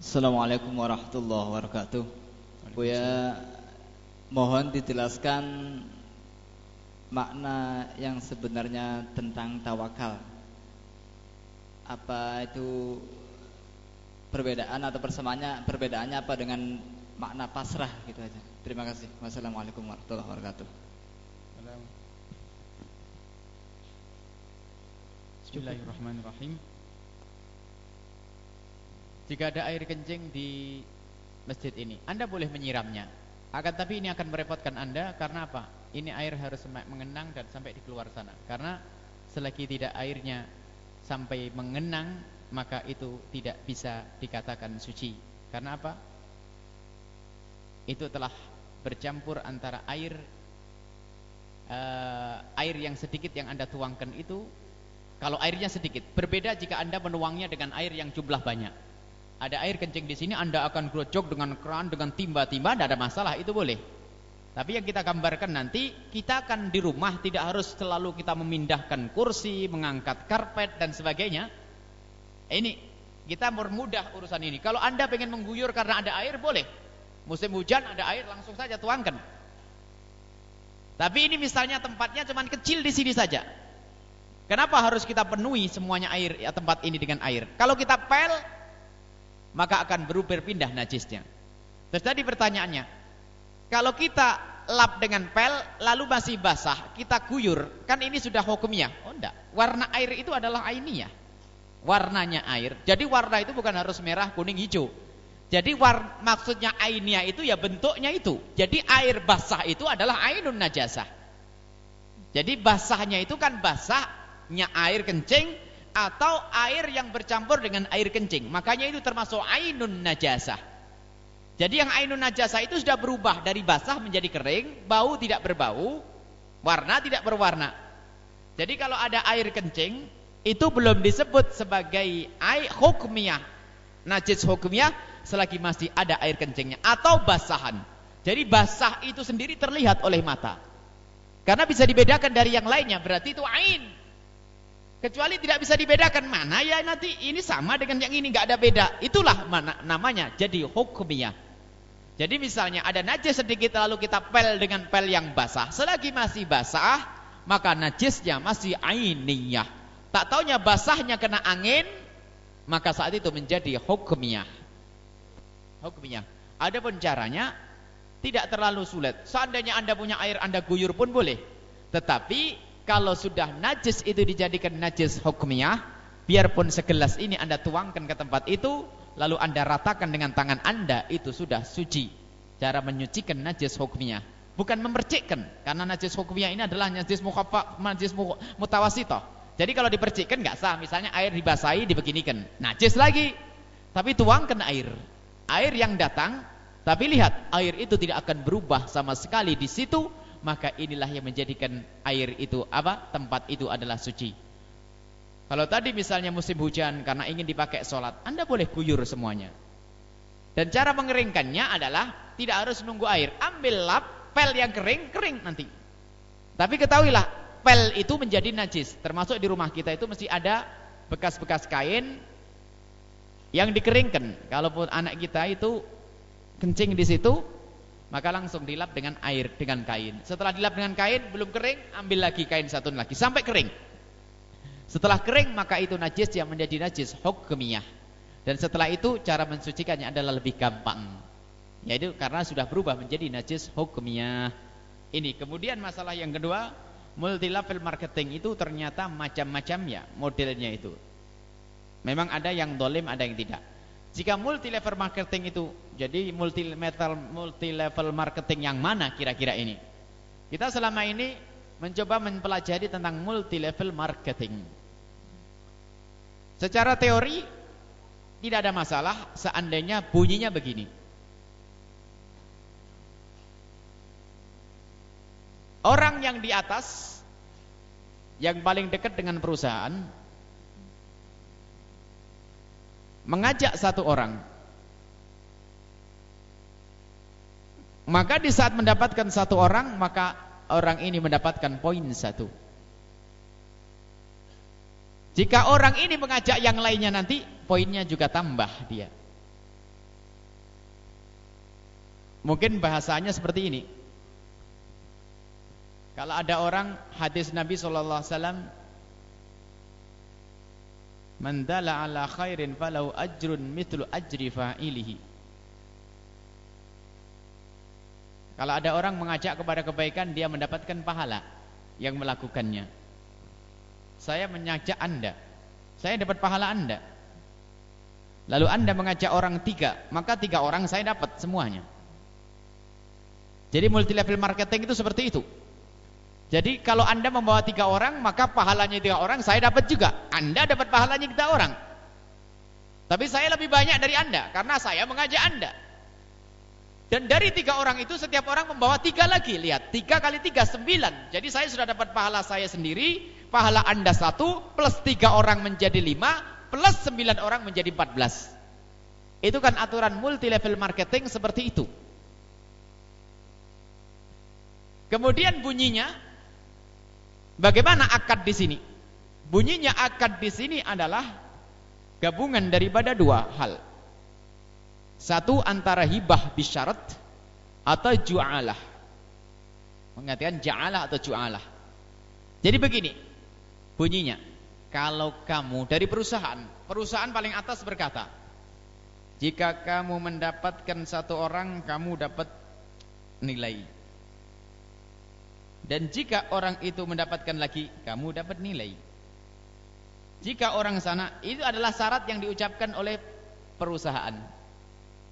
Assalamualaikum warahmatullahi wabarakatuh. Buya mohon dijelaskan makna yang sebenarnya tentang tawakal. Apa itu perbedaan atau persamaannya perbedaannya apa dengan makna pasrah gitu aja. Terima kasih. Wassalamualaikum warahmatullahi wabarakatuh. Bismillahirrahmanirrahim. Jika ada air kencing di masjid ini. Anda boleh menyiramnya. Akan tapi ini akan merepotkan Anda karena apa? Ini air harus mengenang dan sampai di keluar sana. Karena selagi tidak airnya sampai mengenang, maka itu tidak bisa dikatakan suci. Karena apa? Itu telah bercampur antara air uh, air yang sedikit yang Anda tuangkan itu kalau airnya sedikit. Berbeda jika Anda menuangnya dengan air yang jumlah banyak ada air kencing di sini Anda akan gerocok dengan keran dengan timba-timba tidak ada masalah itu boleh. Tapi yang kita gambarkan nanti kita akan di rumah tidak harus selalu kita memindahkan kursi mengangkat karpet dan sebagainya. Ini kita mempermudah urusan ini. Kalau Anda pengen mengguyur karena ada air boleh. Musim hujan ada air langsung saja tuangkan. Tapi ini misalnya tempatnya cuma kecil di sini saja. Kenapa harus kita penuhi semuanya air ya, tempat ini dengan air? Kalau kita pel maka akan berubah pindah najisnya. Terus tadi pertanyaannya, kalau kita lap dengan pel lalu masih basah, kita guyur, kan ini sudah hukumnya? Oh enggak, warna air itu adalah ainiyah. Warnanya air. Jadi warna itu bukan harus merah, kuning, hijau. Jadi war, maksudnya ainiyah itu ya bentuknya itu. Jadi air basah itu adalah ainun najasah. Jadi basahnya itu kan basahnya air kencing atau air yang bercampur dengan air kencing. Makanya itu termasuk ainun najasah. Jadi yang ainun najasah itu sudah berubah dari basah menjadi kering, bau tidak berbau, warna tidak berwarna. Jadi kalau ada air kencing, itu belum disebut sebagai air hukmiyah. Najis hukmiyah selagi masih ada air kencingnya atau basahan. Jadi basah itu sendiri terlihat oleh mata. Karena bisa dibedakan dari yang lainnya, berarti itu ain Kecuali tidak bisa dibedakan mana ya nanti ini sama dengan yang ini nggak ada beda. Itulah mana namanya jadi hukumnya. Jadi misalnya ada najis sedikit lalu kita pel dengan pel yang basah. Selagi masih basah, maka najisnya masih ainiyah. Tak taunya basahnya kena angin, maka saat itu menjadi hukumnya. Hukumnya. Adapun caranya tidak terlalu sulit. Seandainya Anda punya air Anda guyur pun boleh. Tetapi kalau sudah najis itu dijadikan najis hukmiyah, biarpun segelas ini Anda tuangkan ke tempat itu, lalu Anda ratakan dengan tangan Anda, itu sudah suci. Cara menyucikan najis hukmiyah. Bukan memercikkan, karena najis hukmiyah ini adalah najis mukhafa, najis mutawasitoh. Jadi kalau dipercikkan nggak sah, misalnya air dibasahi dibeginikan, najis lagi. Tapi tuangkan air. Air yang datang, tapi lihat air itu tidak akan berubah sama sekali di situ maka inilah yang menjadikan air itu apa? Tempat itu adalah suci. Kalau tadi misalnya musim hujan karena ingin dipakai sholat, Anda boleh guyur semuanya. Dan cara mengeringkannya adalah tidak harus nunggu air. Ambil lap, pel yang kering, kering nanti. Tapi ketahuilah, pel itu menjadi najis. Termasuk di rumah kita itu mesti ada bekas-bekas kain yang dikeringkan. Kalaupun anak kita itu kencing di situ, maka langsung dilap dengan air dengan kain. Setelah dilap dengan kain belum kering, ambil lagi kain satu lagi sampai kering. Setelah kering maka itu najis yang menjadi najis hukmiyah. Dan setelah itu cara mensucikannya adalah lebih gampang. Yaitu karena sudah berubah menjadi najis hukmiyah. Ini kemudian masalah yang kedua, multi level marketing itu ternyata macam-macam ya modelnya itu. Memang ada yang dolim, ada yang tidak. Jika multi level marketing itu jadi multi level multi level marketing yang mana kira-kira ini? Kita selama ini mencoba mempelajari tentang multi level marketing. Secara teori tidak ada masalah seandainya bunyinya begini. Orang yang di atas yang paling dekat dengan perusahaan mengajak satu orang maka di saat mendapatkan satu orang maka orang ini mendapatkan poin satu jika orang ini mengajak yang lainnya nanti poinnya juga tambah dia. Mungkin bahasanya seperti ini. Kalau ada orang hadis Nabi wasallam Man dala ala khairin falau ajrun mithlu ajri fa'ilihi. Kalau ada orang mengajak kepada kebaikan dia mendapatkan pahala yang melakukannya. Saya mengajak anda Saya dapat pahala anda Lalu anda mengajak orang tiga Maka tiga orang saya dapat semuanya Jadi multi level marketing itu seperti itu Jadi kalau anda membawa tiga orang Maka pahalanya tiga orang saya dapat juga. Anda dapat pahalanya tiga orang. Tapi saya lebih banyak dari anda Karena saya mengajak anda. Dan dari tiga orang itu setiap orang membawa tiga lagi. Lihat, tiga kali tiga, sembilan. Jadi saya sudah dapat pahala saya sendiri pahala anda satu plus tiga orang menjadi lima plus sembilan orang menjadi empat belas. Itu kan aturan multi level marketing seperti itu. Kemudian bunyinya bagaimana akad di sini? Bunyinya akad di sini adalah gabungan daripada dua hal. Satu antara hibah bisyarat atau ju'alah. Mengatakan ja'alah atau ju'alah. Jadi begini bunyinya kalau kamu dari perusahaan perusahaan paling atas berkata jika kamu mendapatkan satu orang kamu dapat nilai dan jika orang itu mendapatkan lagi kamu dapat nilai. Jika orang sana itu adalah syarat yang diucapkan oleh perusahaan.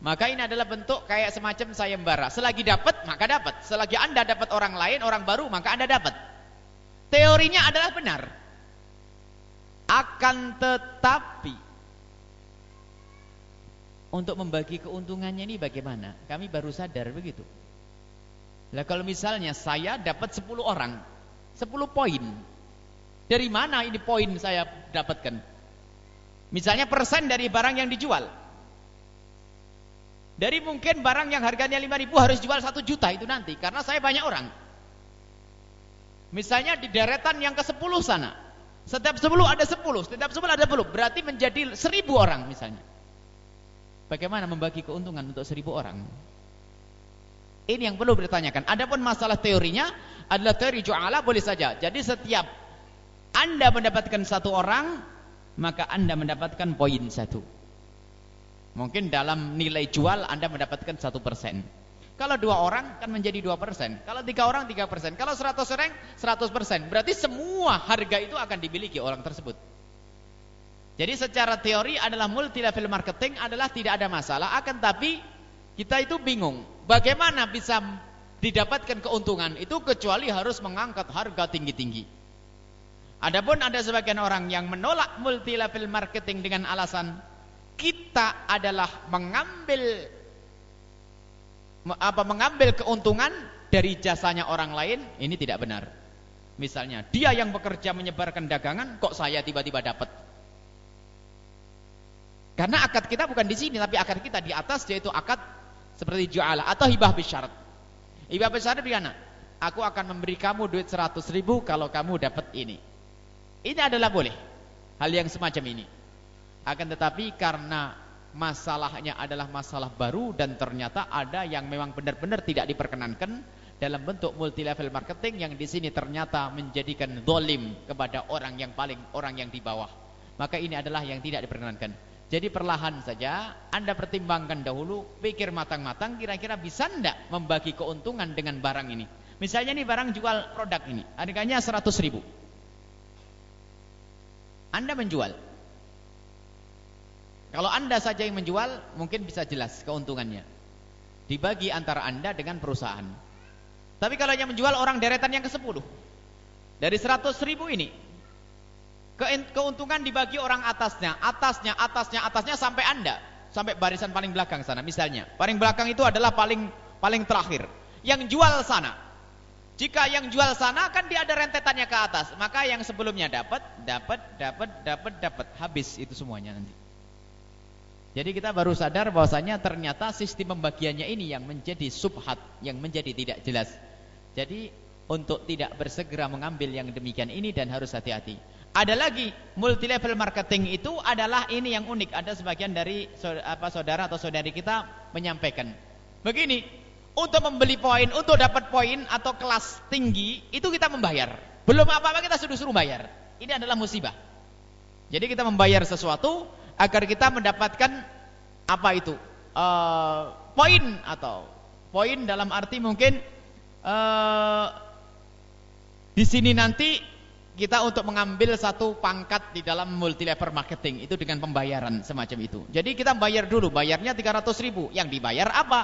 Maka ini adalah bentuk kayak semacam sayembara. Selagi dapat maka dapat. Selagi anda dapat orang lain orang baru maka anda dapat. Teorinya adalah benar. Akan tetapi untuk membagi keuntungannya ini bagaimana? Kami baru sadar begitu. Lah kalau misalnya saya dapat 10 orang, 10 poin. Dari mana ini poin saya dapatkan? Misalnya persen dari barang yang dijual. Dari mungkin barang yang harganya 5 ribu harus jual 1 juta itu nanti karena saya banyak orang. Misalnya di deretan yang ke 10 sana. Setiap sepuluh ada sepuluh, setiap sepuluh ada sepuluh. Berarti menjadi seribu orang misalnya. Bagaimana membagi keuntungan untuk seribu orang? Ini yang perlu ditanyakan. Adapun masalah teorinya adalah teori ju'ala boleh saja. Jadi setiap anda mendapatkan satu orang, maka anda mendapatkan poin satu. Mungkin dalam nilai jual anda mendapatkan satu persen. Kalau dua orang kan menjadi dua persen. Kalau tiga orang tiga persen. Kalau seratus orang seratus persen. Berarti semua harga itu akan dimiliki orang tersebut. Jadi secara teori adalah multi level marketing adalah tidak ada masalah. Akan tapi kita itu bingung. Bagaimana bisa didapatkan keuntungan itu kecuali harus mengangkat harga tinggi-tinggi. Adapun ada sebagian orang yang menolak multi level marketing dengan alasan kita adalah mengambil apa mengambil keuntungan dari jasanya orang lain ini tidak benar. Misalnya, dia yang bekerja menyebarkan dagangan, kok saya tiba-tiba dapat? Karena akad kita bukan di sini, tapi akad kita di atas yaitu akad seperti ju'ala atau hibah bisyarat. Hibah bisyarat bagaimana? Aku akan memberi kamu duit 100 ribu kalau kamu dapat ini. Ini adalah boleh. Hal yang semacam ini. Akan tetapi karena masalahnya adalah masalah baru dan ternyata ada yang memang benar-benar tidak diperkenankan dalam bentuk multi level marketing yang di sini ternyata menjadikan dolim kepada orang yang paling orang yang di bawah. Maka ini adalah yang tidak diperkenankan. Jadi perlahan saja Anda pertimbangkan dahulu, pikir matang-matang kira-kira bisa tidak membagi keuntungan dengan barang ini. Misalnya ini barang jual produk ini, harganya 100 ribu. Anda menjual. Kalau Anda saja yang menjual, mungkin bisa jelas keuntungannya. Dibagi antara Anda dengan perusahaan. Tapi kalau yang menjual orang deretan yang ke-10. Dari 100 ribu ini, keuntungan dibagi orang atasnya, atasnya, atasnya, atasnya sampai Anda, sampai barisan paling belakang sana misalnya. Paling belakang itu adalah paling paling terakhir. Yang jual sana. Jika yang jual sana kan dia ada rentetannya ke atas, maka yang sebelumnya dapat, dapat, dapat, dapat, dapat, habis itu semuanya nanti. Jadi kita baru sadar bahwasanya ternyata sistem pembagiannya ini yang menjadi subhat, yang menjadi tidak jelas. Jadi untuk tidak bersegera mengambil yang demikian ini dan harus hati-hati. Ada lagi multi level marketing itu adalah ini yang unik. Ada sebagian dari apa saudara atau saudari kita menyampaikan. Begini, untuk membeli poin, untuk dapat poin atau kelas tinggi itu kita membayar. Belum apa-apa kita sudah suruh bayar. Ini adalah musibah. Jadi kita membayar sesuatu agar kita mendapatkan apa itu? Uh, poin atau poin dalam arti mungkin uh, di sini nanti kita untuk mengambil satu pangkat di dalam multi level marketing itu dengan pembayaran semacam itu. Jadi kita bayar dulu, bayarnya 300 ribu. Yang dibayar apa?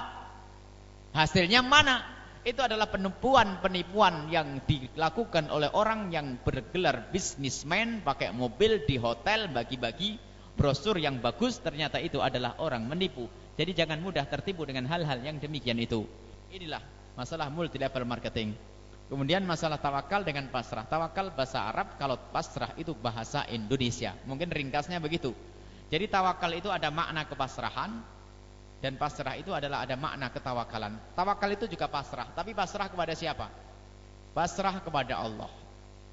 Hasilnya mana? Itu adalah penipuan-penipuan yang dilakukan oleh orang yang bergelar bisnismen, pakai mobil di hotel, bagi-bagi brosur yang bagus, ternyata itu adalah orang menipu. Jadi jangan mudah tertipu dengan hal-hal yang demikian itu. Inilah masalah multi level marketing. Kemudian masalah tawakal dengan pasrah. Tawakal bahasa Arab, kalau pasrah itu bahasa Indonesia. Mungkin ringkasnya begitu. Jadi tawakal itu ada makna kepasrahan dan pasrah itu adalah ada makna ketawakalan. Tawakal itu juga pasrah, tapi pasrah kepada siapa? Pasrah kepada Allah.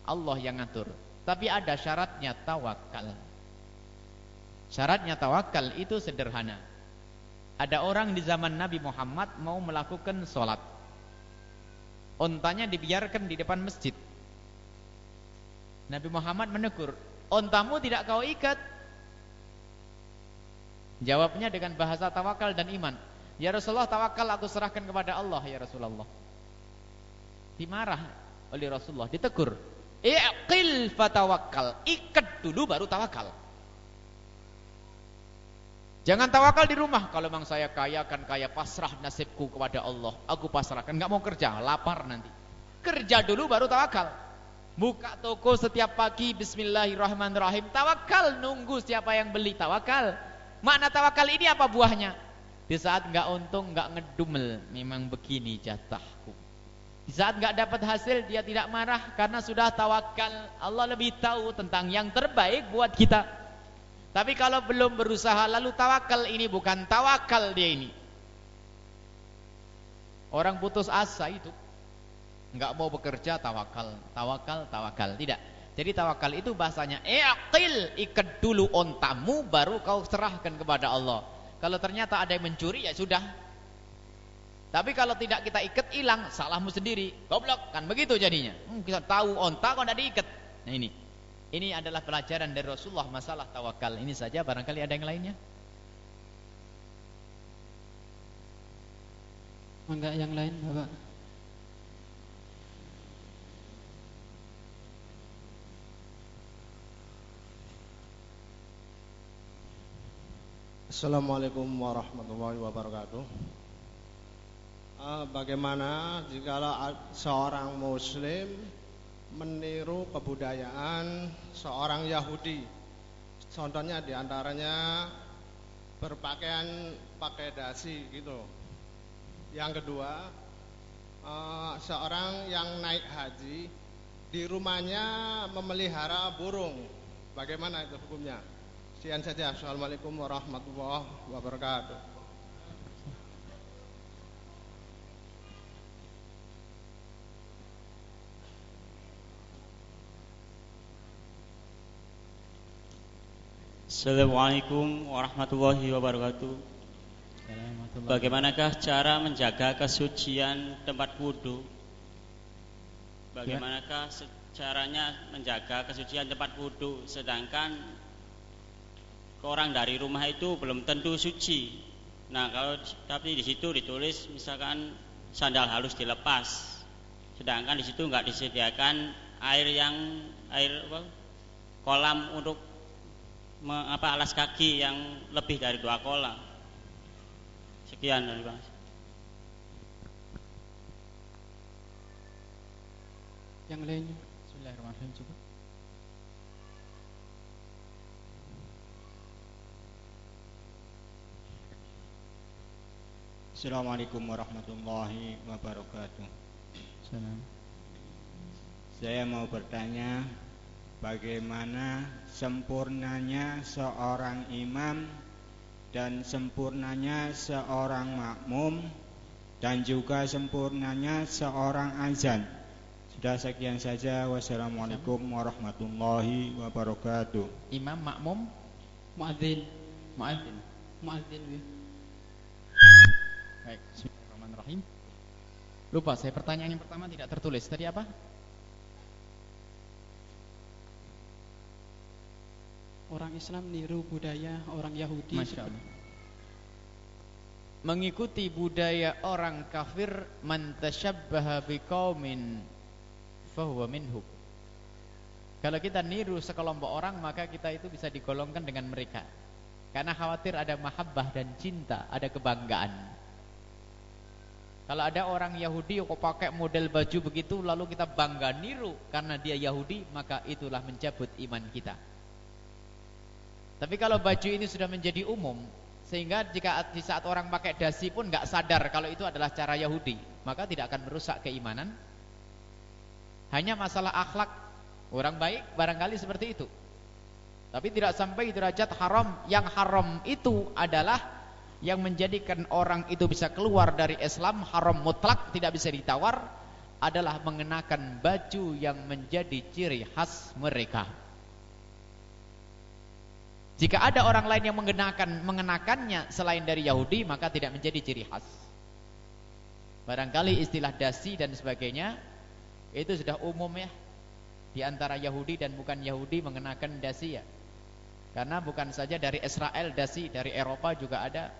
Allah yang ngatur. Tapi ada syaratnya tawakal. Syaratnya tawakal itu sederhana. Ada orang di zaman Nabi Muhammad mau melakukan sholat Ontanya dibiarkan di depan masjid. Nabi Muhammad menegur, ontamu tidak kau ikat. Jawabnya dengan bahasa tawakal dan iman. Ya Rasulullah tawakal aku serahkan kepada Allah ya Rasulullah. Dimarah oleh Rasulullah, ditegur. Iqil fatawakal, ikat dulu baru tawakal. Jangan tawakal di rumah. Kalau memang saya kaya kan kaya pasrah nasibku kepada Allah. Aku pasrahkan, nggak mau kerja, lapar nanti. Kerja dulu baru tawakal. Buka toko setiap pagi Bismillahirrahmanirrahim. Tawakal nunggu siapa yang beli tawakal. Makna tawakal ini apa buahnya? Di saat nggak untung, nggak ngedumel, memang begini jatahku. Di saat nggak dapat hasil, dia tidak marah karena sudah tawakal. Allah lebih tahu tentang yang terbaik buat kita. Tapi kalau belum berusaha lalu tawakal ini bukan tawakal dia ini. Orang putus asa itu enggak mau bekerja tawakal, tawakal, tawakal. Tidak. Jadi tawakal itu bahasanya iqil, ikat dulu ontamu baru kau serahkan kepada Allah. Kalau ternyata ada yang mencuri ya sudah. Tapi kalau tidak kita ikat hilang, salahmu sendiri. Goblok kan begitu jadinya. Hmm, kita tahu onta kok tidak diikat. Nah ini. Ini adalah pelajaran dari Rasulullah masalah tawakal. Ini saja barangkali ada yang lainnya. Enggak yang lain, Bapak. Assalamualaikum warahmatullahi wabarakatuh. Uh, bagaimana jika seorang Muslim meniru kebudayaan seorang Yahudi. Contohnya di antaranya berpakaian pakai dasi gitu. Yang kedua, uh, seorang yang naik haji di rumahnya memelihara burung. Bagaimana itu hukumnya? Sekian saja. Assalamualaikum warahmatullahi wabarakatuh. Assalamualaikum warahmatullahi wabarakatuh. Bagaimanakah cara menjaga kesucian tempat wudhu? Bagaimanakah caranya menjaga kesucian tempat wudhu sedangkan orang dari rumah itu belum tentu suci. Nah, kalau tapi di situ ditulis misalkan sandal halus dilepas. Sedangkan di situ nggak disediakan air yang air apa, kolam untuk me, apa alas kaki yang lebih dari dua kolam. Sekian dari Bang. Yang lainnya. Bismillahirrahmanirrahim coba. Assalamualaikum warahmatullahi wabarakatuh. Salam. Saya mau bertanya bagaimana sempurnanya seorang imam dan sempurnanya seorang makmum dan juga sempurnanya seorang azan. Sudah sekian saja. Wassalamualaikum warahmatullahi wabarakatuh. Imam makmum Muadzin. muadzin. Muadzin. Baik, bismillahirrahmanirrahim. Lupa saya pertanyaan yang pertama tidak tertulis. Tadi apa? Orang Islam niru budaya orang Yahudi. Masya Allah. Mengikuti budaya orang kafir man tashabbaha biqaumin fahuwa minhum. Kalau kita niru sekelompok orang maka kita itu bisa digolongkan dengan mereka. Karena khawatir ada mahabbah dan cinta, ada kebanggaan. Kalau ada orang Yahudi kok pakai model baju begitu lalu kita bangga niru karena dia Yahudi maka itulah mencabut iman kita. Tapi kalau baju ini sudah menjadi umum, sehingga jika di saat orang pakai dasi pun nggak sadar kalau itu adalah cara Yahudi, maka tidak akan merusak keimanan. Hanya masalah akhlak orang baik barangkali seperti itu. Tapi tidak sampai derajat haram. Yang haram itu adalah yang menjadikan orang itu bisa keluar dari Islam haram mutlak tidak bisa ditawar adalah mengenakan baju yang menjadi ciri khas mereka. Jika ada orang lain yang mengenakan mengenakannya selain dari Yahudi, maka tidak menjadi ciri khas. Barangkali istilah dasi dan sebagainya itu sudah umum ya di antara Yahudi dan bukan Yahudi mengenakan dasi ya. Karena bukan saja dari Israel dasi, dari Eropa juga ada.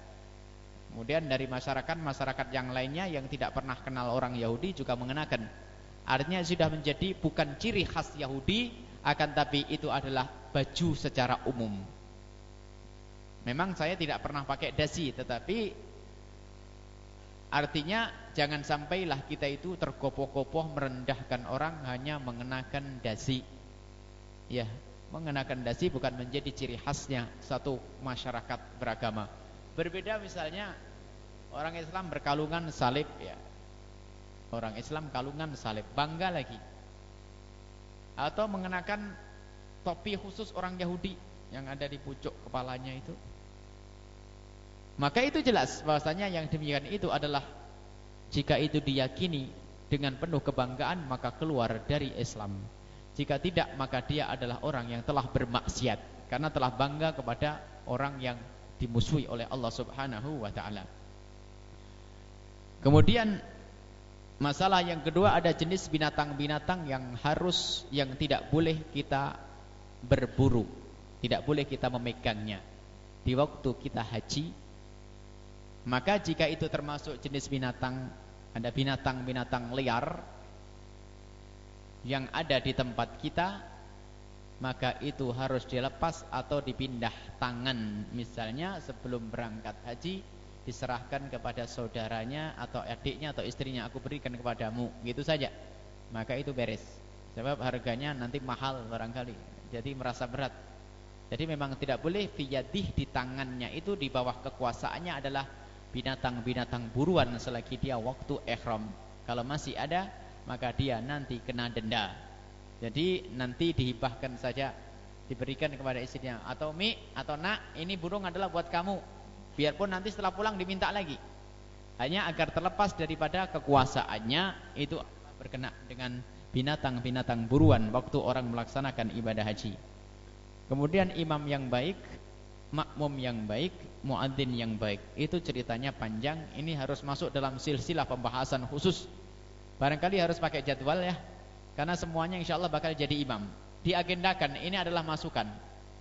Kemudian dari masyarakat-masyarakat yang lainnya yang tidak pernah kenal orang Yahudi juga mengenakan. Artinya sudah menjadi bukan ciri khas Yahudi, akan tapi itu adalah baju secara umum. Memang saya tidak pernah pakai dasi, tetapi artinya jangan sampailah kita itu tergopoh-gopoh merendahkan orang hanya mengenakan dasi. Ya, mengenakan dasi bukan menjadi ciri khasnya satu masyarakat beragama. Berbeda misalnya orang Islam berkalungan salib ya. Orang Islam kalungan salib, bangga lagi. Atau mengenakan topi khusus orang Yahudi yang ada di pucuk kepalanya itu. Maka itu jelas bahwasanya yang demikian itu adalah jika itu diyakini dengan penuh kebanggaan maka keluar dari Islam. Jika tidak maka dia adalah orang yang telah bermaksiat karena telah bangga kepada orang yang dimusuhi oleh Allah Subhanahu wa taala. Kemudian masalah yang kedua ada jenis binatang-binatang yang harus yang tidak boleh kita berburu, tidak boleh kita memegangnya. Di waktu kita haji maka jika itu termasuk jenis binatang Ada binatang-binatang liar Yang ada di tempat kita Maka itu harus dilepas atau dipindah tangan. Misalnya sebelum berangkat haji Diserahkan kepada saudaranya Atau adiknya atau istrinya Aku berikan kepadamu Gitu saja. Maka itu beres. Sebab harganya nanti mahal barangkali. Jadi merasa berat. Jadi memang tidak boleh Fiyadih di tangannya itu Di bawah kekuasaannya adalah binatang-binatang buruan selagi dia waktu ihram. Kalau masih ada, maka dia nanti kena denda. Jadi nanti dihibahkan saja, diberikan kepada istrinya. Atau Mi, atau Nak, ini burung adalah buat kamu. Biarpun nanti setelah pulang diminta lagi. Hanya agar terlepas daripada kekuasaannya itu berkena dengan binatang-binatang buruan waktu orang melaksanakan ibadah haji. Kemudian imam yang baik, makmum yang baik, muadzin yang baik. Itu ceritanya panjang, ini harus masuk dalam silsilah pembahasan khusus. Barangkali harus pakai jadwal ya. Karena semuanya insya Allah bakal jadi imam. Diagendakan, ini adalah masukan.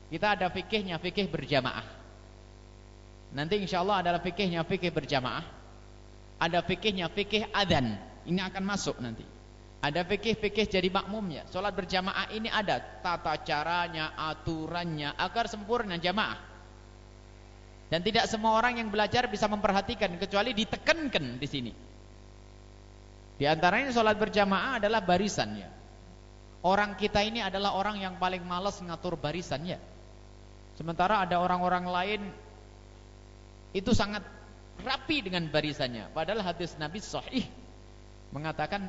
Kita ada fikihnya, fikih berjamaah. Nanti insya Allah adalah fikihnya, fikih berjamaah ada fikihnya fikih adzan. Ini akan masuk nanti. Ada fikih-fikih jadi makmumnya. Salat berjamaah ini ada tata caranya, aturannya agar sempurna jamaah. Dan tidak semua orang yang belajar bisa memperhatikan kecuali ditekankan di sini. Di antaranya salat berjamaah adalah barisannya. Orang kita ini adalah orang yang paling malas ngatur barisannya. Sementara ada orang-orang lain itu sangat rapi dengan barisannya. Padahal hadis Nabi sahih mengatakan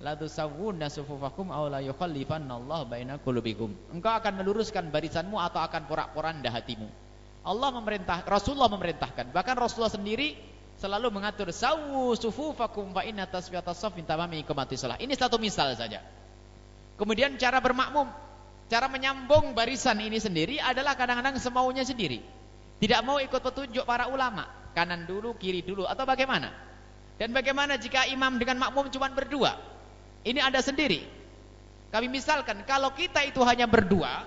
la tusawwunna sufufakum aw la yukhallifannallahu baina qulubikum. Engkau akan meluruskan barisanmu atau akan porak-poranda hatimu. Allah memerintah, Rasulullah memerintahkan. Bahkan Rasulullah sendiri selalu mengatur sawu sufufakum fa inna tasfiyatas saf min tamami iqamati shalah. Ini satu misal saja. Kemudian cara bermakmum, cara menyambung barisan ini sendiri adalah kadang-kadang semaunya sendiri. Tidak mau ikut petunjuk para ulama kanan dulu, kiri dulu atau bagaimana? Dan bagaimana jika imam dengan makmum cuma berdua? Ini Anda sendiri. Kami misalkan kalau kita itu hanya berdua,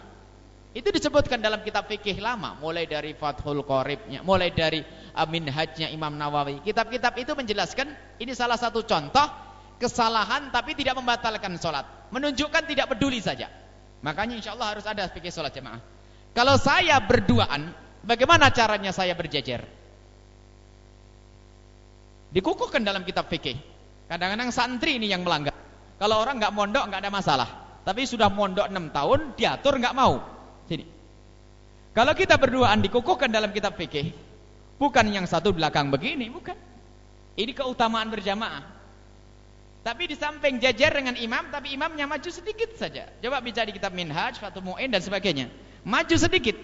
itu disebutkan dalam kitab fikih lama, mulai dari Fathul Qoribnya, mulai dari Amin Hajnya Imam Nawawi. Kitab-kitab itu menjelaskan ini salah satu contoh kesalahan tapi tidak membatalkan sholat. Menunjukkan tidak peduli saja. Makanya insya Allah harus ada fikih sholat jemaah. Kalau saya berduaan, bagaimana caranya saya berjejer? Dikukuhkan dalam kitab fikih. Kadang-kadang santri ini yang melanggar. Kalau orang nggak mondok nggak ada masalah. Tapi sudah mondok 6 tahun, diatur nggak mau. Sini. Kalau kita berduaan dikukuhkan dalam kitab fikih, bukan yang satu belakang begini, bukan. Ini keutamaan berjamaah. Tapi di samping jajar dengan imam, tapi imamnya maju sedikit saja. Coba bicara di kitab Minhaj, Fatul Mu'in dan sebagainya. Maju sedikit.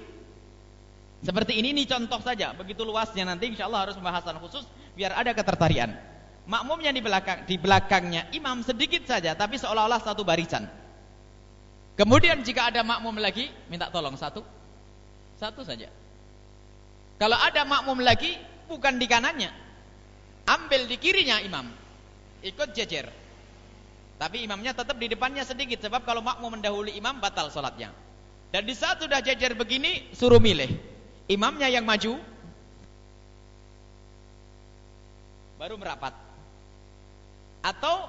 Seperti ini, ini contoh saja. Begitu luasnya nanti insya Allah harus pembahasan khusus biar ada ketertarian. Makmumnya di belakang di belakangnya imam sedikit saja tapi seolah-olah satu barisan. Kemudian jika ada makmum lagi, minta tolong satu. Satu saja. Kalau ada makmum lagi, bukan di kanannya. Ambil di kirinya imam. Ikut jejer. Tapi imamnya tetap di depannya sedikit sebab kalau makmum mendahului imam batal sholatnya. Dan di saat sudah jejer begini, suruh milih. Imamnya yang maju baru merapat. Atau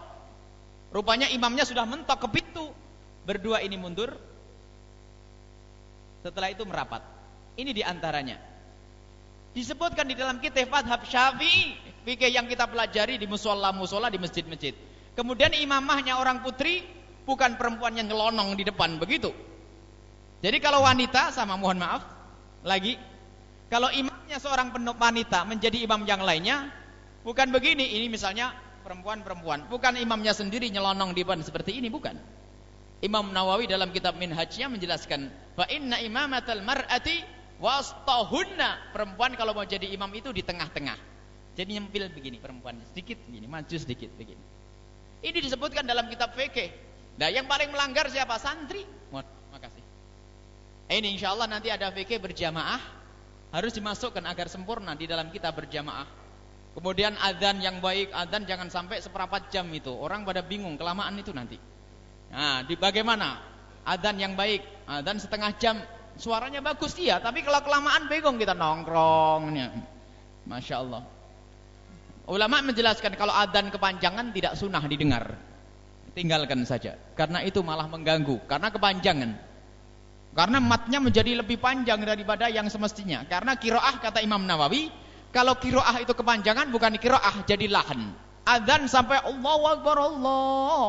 rupanya imamnya sudah mentok ke pintu, berdua ini mundur, setelah itu merapat. Ini di antaranya. Disebutkan di dalam kitab Fadhab Syafi'i, fikih yang kita pelajari di musola-musola di masjid-masjid. Kemudian imamahnya orang putri, bukan perempuan yang nyelonong di depan, begitu. Jadi kalau wanita, sama mohon maaf, lagi, kalau imamnya seorang wanita menjadi imam yang lainnya, Bukan begini, ini misalnya perempuan-perempuan. Bukan imamnya sendiri nyelonong di depan seperti ini, bukan. Imam Nawawi dalam kitab Minhajnya menjelaskan, "Fa inna imamatal mar'ati wastahunna." Perempuan kalau mau jadi imam itu di tengah-tengah. Jadi nyempil begini perempuan, sedikit begini, maju sedikit begini. Ini disebutkan dalam kitab fikih. Nah, yang paling melanggar siapa? Santri. Mohon, makasih. Ini insya Allah nanti ada fikih berjamaah harus dimasukkan agar sempurna di dalam kita berjamaah. Kemudian adzan yang baik, adzan jangan sampai seperempat jam itu. Orang pada bingung, kelamaan itu nanti. Nah, di bagaimana? Adzan yang baik, adzan setengah jam, suaranya bagus iya, tapi kalau kelamaan bingung kita nongkrongnya. Masya Allah. Ulama menjelaskan kalau adzan kepanjangan tidak sunnah didengar. Tinggalkan saja. Karena itu malah mengganggu. Karena kepanjangan. Karena matnya menjadi lebih panjang daripada yang semestinya. Karena kiroah kata Imam Nawawi, kalau kiroah itu kepanjangan bukan kiroah jadi lahan. Adzan sampai Allahu Akbar Allah.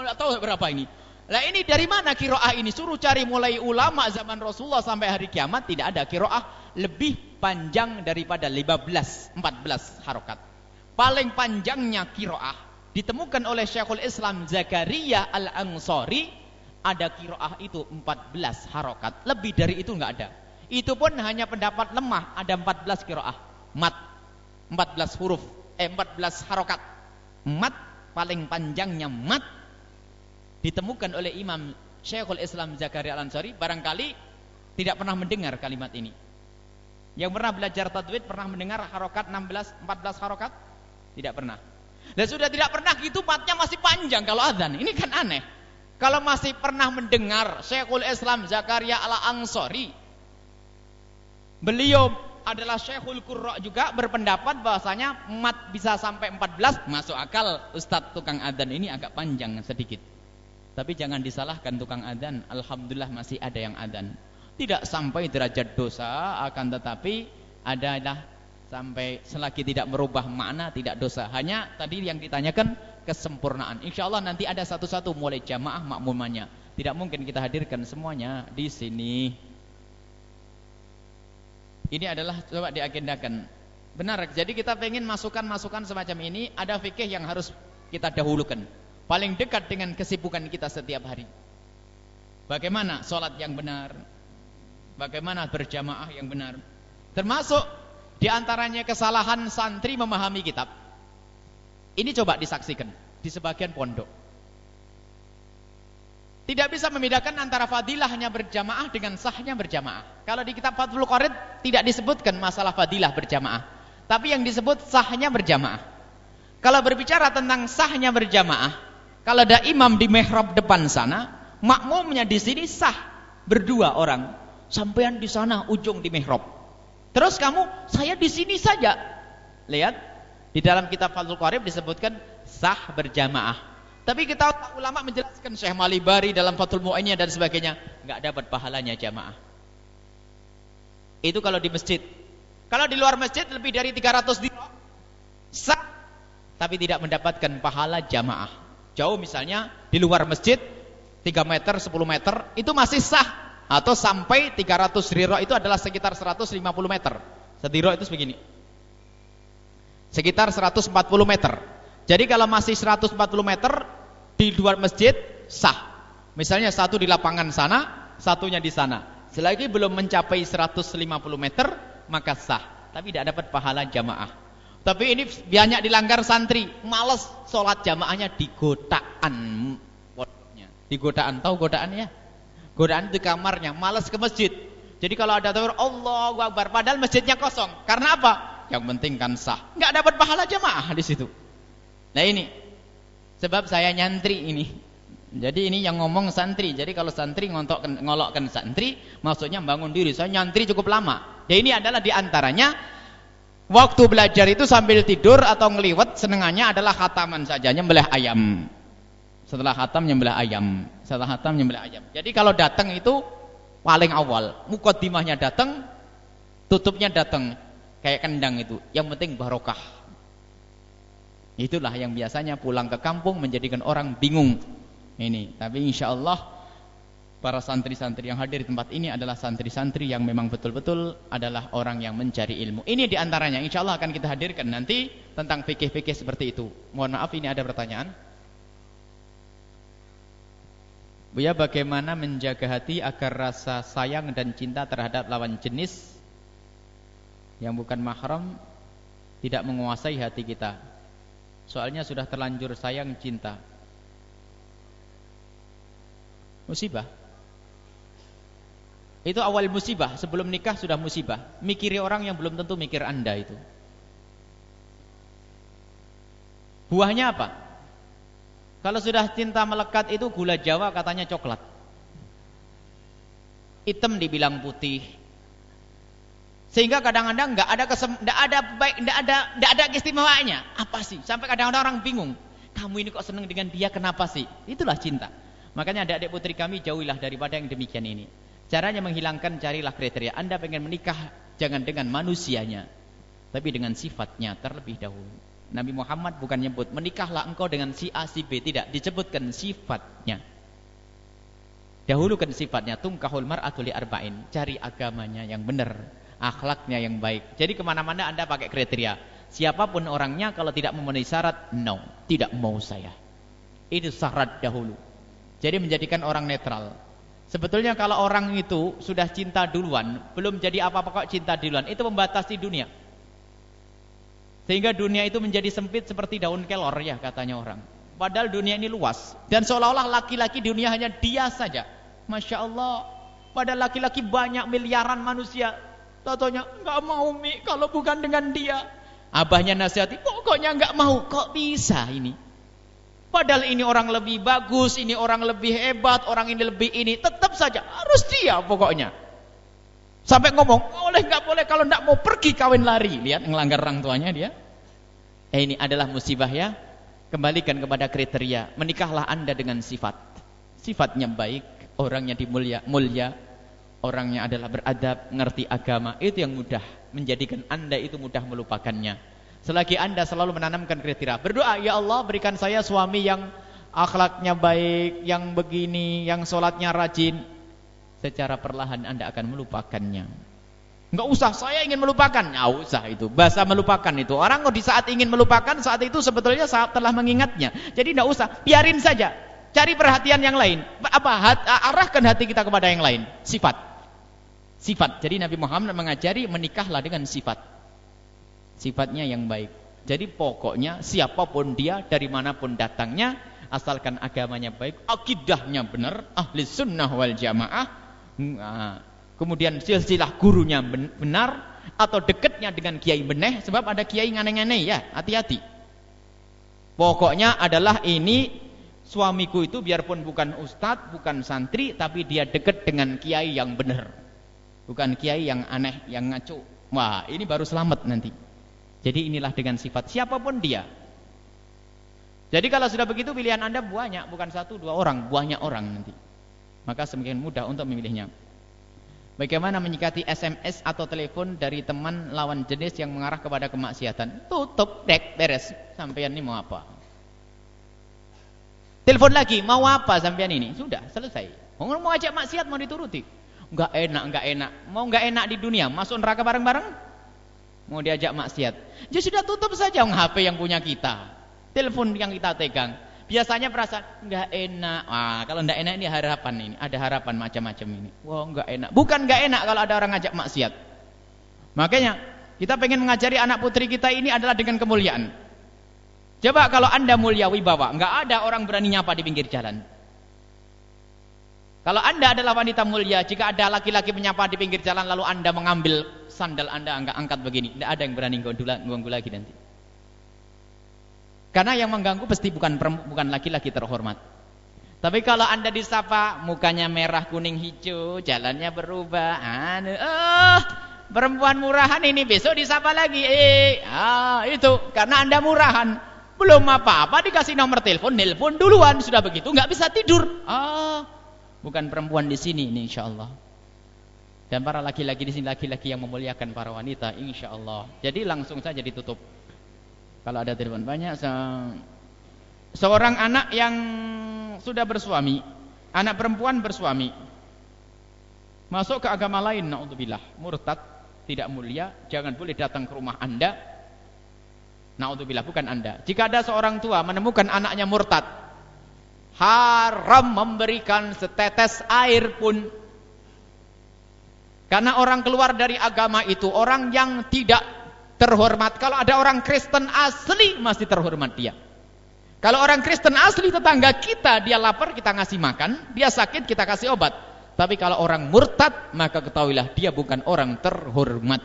Tidak tahu berapa ini. Lah ini dari mana kiroah ini? Suruh cari mulai ulama zaman Rasulullah sampai hari kiamat tidak ada kiroah lebih panjang daripada 15, 14 harokat. Paling panjangnya kiroah ditemukan oleh Syekhul Islam Zakaria Al-Ansari ada kiroah itu 14 harokat. Lebih dari itu nggak ada. Itu pun hanya pendapat lemah, ada 14 kiroah. Mat, 14 huruf, eh 14 harokat. Mat, paling panjangnya mat, ditemukan oleh Imam Syekhul Islam Zakaria Al-Ansari. Barangkali tidak pernah mendengar kalimat ini. Yang pernah belajar tajwid pernah mendengar harokat 16, 14 harokat? Tidak pernah. Dan sudah tidak pernah gitu matnya masih panjang kalau adzan. Ini kan aneh. Kalau masih pernah mendengar Syekhul Islam Zakaria ala Ansori. Beliau adalah Syekhul Qurra juga berpendapat bahwasanya mat bisa sampai 14 masuk akal Ustadz tukang adzan ini agak panjang sedikit. Tapi jangan disalahkan tukang adzan, alhamdulillah masih ada yang adzan. Tidak sampai derajat dosa akan tetapi adalah sampai selagi tidak merubah makna tidak dosa. Hanya tadi yang ditanyakan kesempurnaan. Insya Allah nanti ada satu-satu mulai jamaah makmumannya. Tidak mungkin kita hadirkan semuanya di sini. Ini adalah coba diagendakan. Benar. Jadi kita ingin masukan-masukan semacam ini ada fikih yang harus kita dahulukan. Paling dekat dengan kesibukan kita setiap hari. Bagaimana sholat yang benar? Bagaimana berjamaah yang benar? Termasuk di antaranya kesalahan santri memahami kitab. Ini coba disaksikan di sebagian pondok. Tidak bisa membedakan antara fadilah hanya berjamaah dengan sahnya berjamaah. Kalau di kitab Fathul Qarid tidak disebutkan masalah fadilah berjamaah. Tapi yang disebut sahnya berjamaah. Kalau berbicara tentang sahnya berjamaah, kalau ada imam di mihrab depan sana, makmumnya di sini sah berdua orang. Sampean di sana ujung di mihrab. Terus kamu, saya di sini saja. Lihat, di dalam kitab Fathul Qarib disebutkan sah berjamaah. Tapi kita ulama menjelaskan Syekh Malibari dalam Fathul Mu'innya dan sebagainya, nggak dapat pahalanya jamaah. Itu kalau di masjid. Kalau di luar masjid lebih dari 300 dirham sah tapi tidak mendapatkan pahala jamaah. Jauh misalnya di luar masjid 3 meter, 10 meter itu masih sah atau sampai 300 riro itu adalah sekitar 150 meter. Sediro itu begini. Sekitar 140 meter. Jadi kalau masih 140 meter di luar masjid sah. Misalnya satu di lapangan sana, satunya di sana. Selagi belum mencapai 150 meter maka sah, tapi tidak dapat pahala jamaah. Tapi ini banyak dilanggar santri, males sholat jamaahnya di godaan. Di godaan, tahu godaan ya? Godaan di kamarnya, malas ke masjid. Jadi kalau ada takbir Allahu Akbar, padahal masjidnya kosong. Karena apa? Yang penting kan sah. Enggak dapat pahala jamaah di situ. Nah ini. Sebab saya nyantri ini. Jadi ini yang ngomong santri. Jadi kalau santri ngontok ngolokkan santri, maksudnya bangun diri. Saya nyantri cukup lama. Ya ini adalah di antaranya waktu belajar itu sambil tidur atau ngeliwet senengannya adalah khataman saja, nyembelih ayam. Setelah khatam nyembelih ayam. Setelah khatam nyembelih ayam. Jadi kalau datang itu paling awal. Mukaddimahnya datang, tutupnya datang. Kayak kendang itu. Yang penting barokah. Itulah yang biasanya pulang ke kampung menjadikan orang bingung. Ini, tapi insya Allah para santri-santri yang hadir di tempat ini adalah santri-santri yang memang betul-betul adalah orang yang mencari ilmu. Ini di antaranya, insya Allah akan kita hadirkan nanti tentang fikih-fikih seperti itu. Mohon maaf, ini ada pertanyaan. Buya bagaimana menjaga hati agar rasa sayang dan cinta terhadap lawan jenis yang bukan mahram tidak menguasai hati kita. Soalnya sudah terlanjur sayang cinta. Musibah. Itu awal musibah, sebelum nikah sudah musibah. Mikiri orang yang belum tentu mikir Anda itu. Buahnya apa? Kalau sudah cinta melekat itu gula Jawa katanya coklat. Hitam dibilang putih. Sehingga kadang-kadang nggak ada kesem, nggak ada baik, nggak ada, nggak ada keistimewanya. Apa sih? Sampai kadang-kadang orang bingung. Kamu ini kok senang dengan dia? Kenapa sih? Itulah cinta. Makanya adik-adik putri kami jauhilah daripada yang demikian ini. Caranya menghilangkan carilah kriteria. Anda pengen menikah jangan dengan manusianya, tapi dengan sifatnya terlebih dahulu. Nabi Muhammad bukan nyebut menikahlah engkau dengan si A si B tidak disebutkan sifatnya dahulukan sifatnya tungkahul mar'atu arba'in cari agamanya yang benar akhlaknya yang baik jadi ke mana-mana anda pakai kriteria Siapa pun orangnya kalau tidak memenuhi syarat, no, tidak mau saya. Itu syarat dahulu. Jadi menjadikan orang netral. Sebetulnya kalau orang itu sudah cinta duluan, belum jadi apa-apa kok cinta duluan, itu membatasi dunia. Sehingga dunia itu menjadi sempit seperti daun kelor ya katanya orang. Padahal dunia ini luas. Dan seolah-olah laki-laki dunia hanya dia saja. Masya Allah. Padahal laki-laki banyak miliaran manusia. Tatonya nggak mau mi kalau bukan dengan dia. Abahnya nasihati, pokoknya nggak mau. Kok bisa ini? Padahal ini orang lebih bagus, ini orang lebih hebat, orang ini lebih ini. Tetap saja harus dia pokoknya. Sampai ngomong, boleh nggak boleh kalau nggak mau pergi kawin lari. Lihat ngelanggar orang tuanya dia. Eh, ini adalah musibah ya. Kembalikan kepada kriteria. Menikahlah anda dengan sifat. Sifatnya baik, orangnya dimulia, mulia, orangnya adalah beradab, ngerti agama, itu yang mudah menjadikan Anda itu mudah melupakannya. Selagi Anda selalu menanamkan kriteria, berdoa, ya Allah berikan saya suami yang akhlaknya baik, yang begini, yang sholatnya rajin. Secara perlahan Anda akan melupakannya. Enggak usah, saya ingin melupakan. Enggak usah itu. Bahasa melupakan itu. Orang di saat ingin melupakan, saat itu sebetulnya saat telah mengingatnya. Jadi enggak usah, biarin saja. Cari perhatian yang lain. Apa? Hat, arahkan hati kita kepada yang lain. Sifat sifat. Jadi Nabi Muhammad mengajari menikahlah dengan sifat. Sifatnya yang baik. Jadi pokoknya siapa pun dia dari mana pun datangnya asalkan agamanya baik, akidahnya benar, ahli sunnah wal jamaah, nah, kemudian silsilah gurunya benar atau dekatnya dengan kiai beneh sebab ada kiai ngane-ngane ya, hati-hati. Pokoknya adalah ini suamiku itu biarpun bukan ustadz, bukan santri tapi dia dekat dengan kiai yang benar. Bukan kiai yang aneh, yang ngaco. Wah, ini baru selamat nanti. Jadi inilah dengan sifat siapa pun dia. Jadi kalau sudah begitu pilihan Anda banyak, bukan satu dua orang, banyak orang nanti. Maka semakin mudah untuk memilihnya. Bagaimana menyikati SMS atau telepon dari teman lawan jenis yang mengarah kepada kemaksiatan? Tutup, dek, beres. Sampean ini mau apa? Telepon lagi, mau apa sampean ini? Sudah, selesai. Mau ajak maksiat mau dituruti. Enggak enak, enggak enak. Mau enggak enak di dunia, masuk neraka bareng-bareng? Mau diajak maksiat. Ya sudah tutup saja HP yang punya kita. Telepon yang kita pegang. Biasanya perasaan enggak enak. Ah, kalau enggak enak ini harapan ini, ada harapan macam-macam ini. Wah, enggak enak. Bukan enggak enak kalau ada orang ngajak maksiat. Makanya kita pengen mengajari anak putri kita ini adalah dengan kemuliaan. Coba kalau Anda mulia wibawa, enggak ada orang berani nyapa di pinggir jalan. Kalau anda adalah wanita mulia, jika ada laki-laki menyapa di pinggir jalan lalu anda mengambil sandal anda angkat, angkat begini, tidak ada yang berani ganggu lagi nanti. Karena yang mengganggu pasti bukan bukan laki-laki terhormat. Tapi kalau anda disapa, mukanya merah, kuning, hijau, jalannya berubah, anu, oh, perempuan murahan ini besok disapa lagi, eh, ah, itu karena anda murahan. Belum apa-apa dikasih nomor telepon, nelpon duluan sudah begitu, nggak bisa tidur. Ah, bukan perempuan di sini ini insyaallah. Dan para laki-laki di sini laki-laki yang memuliakan para wanita insyaallah. Jadi langsung saja ditutup. Kalau ada telepon banyak se seorang anak yang sudah bersuami, anak perempuan bersuami masuk ke agama lain naudzubillah, murtad, tidak mulia, jangan boleh datang ke rumah Anda. Naudzubillah bukan Anda. Jika ada seorang tua menemukan anaknya murtad, haram memberikan setetes air pun. Karena orang keluar dari agama itu orang yang tidak terhormat. Kalau ada orang Kristen asli masih terhormat dia. Kalau orang Kristen asli tetangga kita dia lapar kita ngasih makan dia sakit kita kasih obat. Tapi kalau orang murtad maka ketahuilah dia bukan orang terhormat.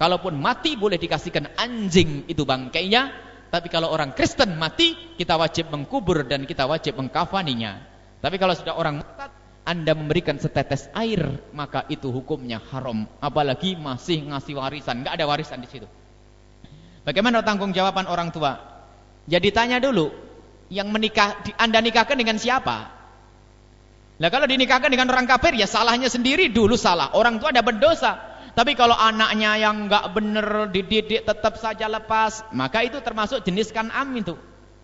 Kalaupun mati boleh dikasihkan anjing itu bangkainya tapi kalau orang Kristen mati, kita wajib mengkubur dan kita wajib mengkafaninya. Tapi kalau sudah orang murtad, Anda memberikan setetes air, maka itu hukumnya haram. Apalagi masih ngasih warisan, nggak ada warisan di situ. Bagaimana tanggung jawaban orang tua? Jadi ya tanya dulu, yang menikah Anda nikahkan dengan siapa? Nah kalau dinikahkan dengan orang kafir ya salahnya sendiri dulu salah. Orang tua ada berdosa. Tapi kalau anaknya yang enggak benar dididik tetap saja lepas, maka itu termasuk jenis kan'am itu.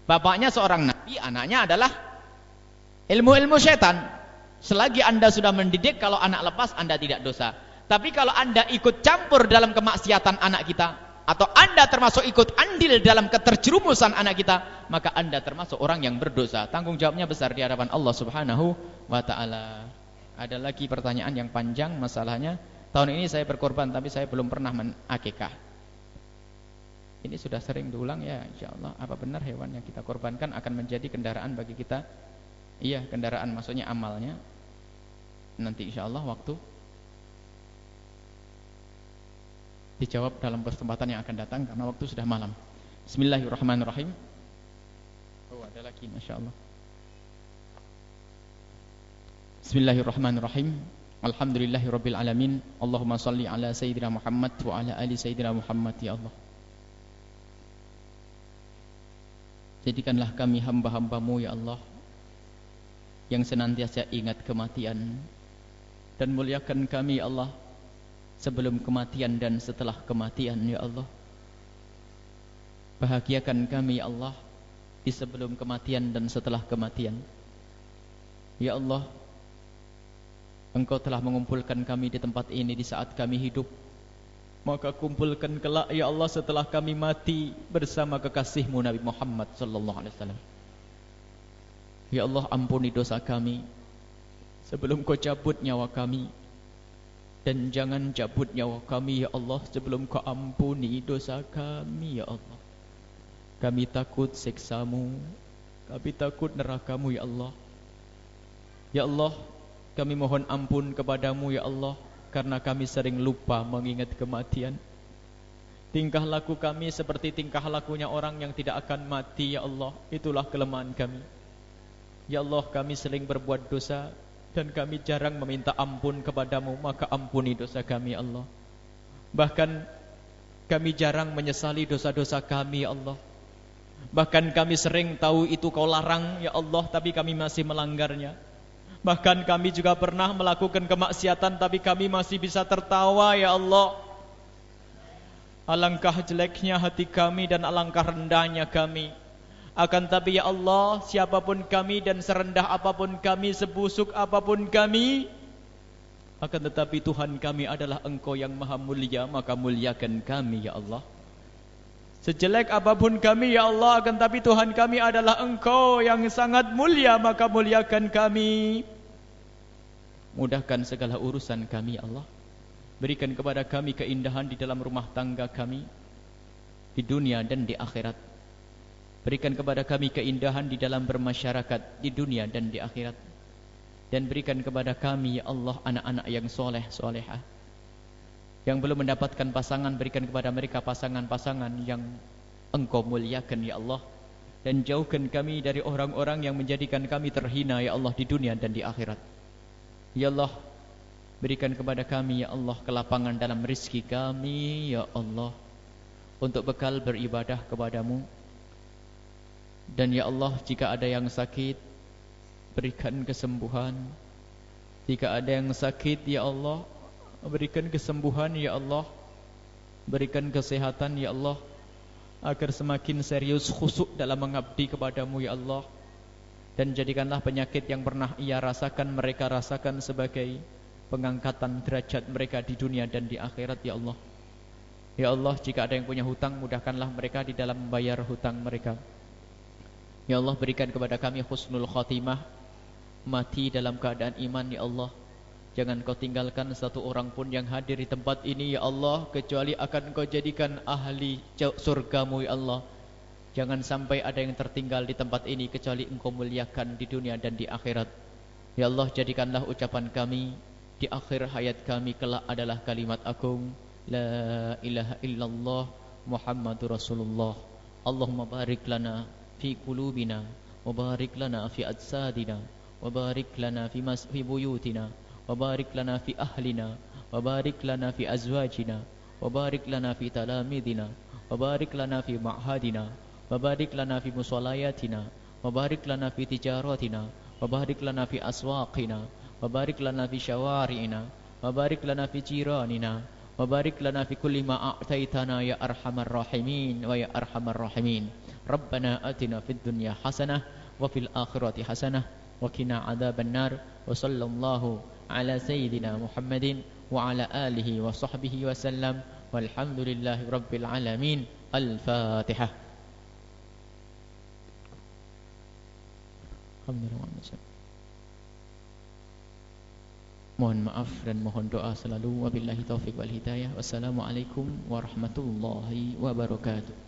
Bapaknya seorang nabi, anaknya adalah ilmu-ilmu setan. Selagi anda sudah mendidik, kalau anak lepas anda tidak dosa. Tapi kalau anda ikut campur dalam kemaksiatan anak kita, atau Anda termasuk ikut andil dalam keterjerumusan anak kita, maka Anda termasuk orang yang berdosa. Tanggung jawabnya besar di hadapan Allah Subhanahu wa taala. Ada lagi pertanyaan yang panjang masalahnya. Tahun ini saya berkorban tapi saya belum pernah menakikah. Ini sudah sering diulang ya insyaallah. Apa benar hewan yang kita korbankan akan menjadi kendaraan bagi kita? Iya, kendaraan maksudnya amalnya. Nanti insyaallah waktu dijawab dalam kesempatan yang akan datang karena waktu sudah malam. Bismillahirrahmanirrahim. Oh, ada lagi masyaallah. Bismillahirrahmanirrahim. Alhamdulillahirabbil alamin. Allahumma salli ala sayyidina Muhammad wa ala ali sayyidina Muhammad ya Allah. Jadikanlah kami hamba-hambamu ya Allah yang senantiasa ingat kematian dan muliakan kami ya Allah sebelum kematian dan setelah kematian ya Allah bahagiakan kami ya Allah di sebelum kematian dan setelah kematian ya Allah Engkau telah mengumpulkan kami di tempat ini di saat kami hidup maka kumpulkan kelak ya Allah setelah kami mati bersama kekasihmu Nabi Muhammad sallallahu alaihi wasallam Ya Allah ampuni dosa kami sebelum kau cabut nyawa kami dan jangan cabut nyawa kami ya Allah sebelum kau ampuni dosa kami ya Allah. Kami takut seksamu. Kami takut nerakamu ya Allah. Ya Allah, kami mohon ampun kepadamu ya Allah. Karena kami sering lupa mengingat kematian. Tingkah laku kami seperti tingkah lakunya orang yang tidak akan mati ya Allah. Itulah kelemahan kami. Ya Allah kami sering berbuat dosa dan kami jarang meminta ampun kepadamu maka ampuni dosa kami Allah bahkan kami jarang menyesali dosa-dosa kami ya Allah bahkan kami sering tahu itu kau larang ya Allah tapi kami masih melanggarnya bahkan kami juga pernah melakukan kemaksiatan tapi kami masih bisa tertawa ya Allah alangkah jeleknya hati kami dan alangkah rendahnya kami akan tapi ya Allah, siapa pun kami dan serendah apa pun kami, sebusuk apa pun kami, akan tetapi Tuhan kami adalah Engkau yang maha mulia, maka muliakan kami ya Allah. Sejelek apa pun kami ya Allah, akan tapi Tuhan kami adalah Engkau yang sangat mulia, maka muliakan kami. Mudahkan segala urusan kami ya Allah. Berikan kepada kami keindahan di dalam rumah tangga kami, di dunia dan di akhirat. Berikan kepada kami keindahan di dalam bermasyarakat di dunia dan di akhirat. Dan berikan kepada kami ya Allah anak-anak yang soleh solehah. Yang belum mendapatkan pasangan berikan kepada mereka pasangan-pasangan yang Engkau muliakan ya Allah. Dan jauhkan kami dari orang-orang yang menjadikan kami terhina ya Allah di dunia dan di akhirat. Ya Allah berikan kepada kami ya Allah kelapangan dalam rizki kami ya Allah. Untuk bekal beribadah kepadamu. Dan ya Allah jika ada yang sakit Berikan kesembuhan. Jika ada yang sakit ya Allah Berikan kesembuhan ya Allah. Berikan kesehatan ya Allah Agar semakin serius khusuk dalam mengabdi kepadamu ya Allah Dan jadikanlah penyakit yang pernah ia rasakan Mereka rasakan sebagai Pengangkatan derajat mereka di dunia dan di akhirat ya Allah. Ya Allah jika ada yang punya hutang Mudahkanlah mereka di dalam membayar hutang mereka. Ya Allah berikan kepada kami husnul khatimah Mati dalam keadaan iman Ya Allah. Jangan kau tinggalkan satu orang pun yang hadir di tempat ini Ya Allah Kecuali akan kau jadikan ahli surgamu Ya Allah Jangan sampai ada yang tertinggal di tempat ini kecuali engkau muliakan di dunia dan di akhirat. Ya Allah jadikanlah ucapan kami di akhir hayat kami kelak adalah kalimat agung. La ilaha illallah Muhammadur Rasulullah. Allahumma barik lana fi kulubina. Wabarik lana fi ajsadina. Wabarik lana fi, mas fi buyutina. Wabarik lana fi ahlina. Wabarik lana fi azwajina. Wabarik lana fi talamidina. Wabarik lana fi ma'hadina. وبارك لنا في مصلياتنا وبارك لنا في تجاراتنا وبارك لنا في أسواقنا وبارك لنا في شوارعنا وبارك لنا في جيراننا وبارك لنا في كل ما أعطيتنا يا أرحم الراحمين ويا أرحم الراحمين. ربنا آتنا في الدنيا حسنة وفي الآخرة حسنة وقنا عذاب النار. وصلى الله على سيدنا محمد وعلى آله وصحبه وسلم. walhamdulillahi rabbil alamin. Al-Fatihah. Alhamdulillah. Mohon maaf dan mohon doa selalu wabillahi taufik wal hidayah. Wassalamualaikum warahmatullahi wabarakatuh.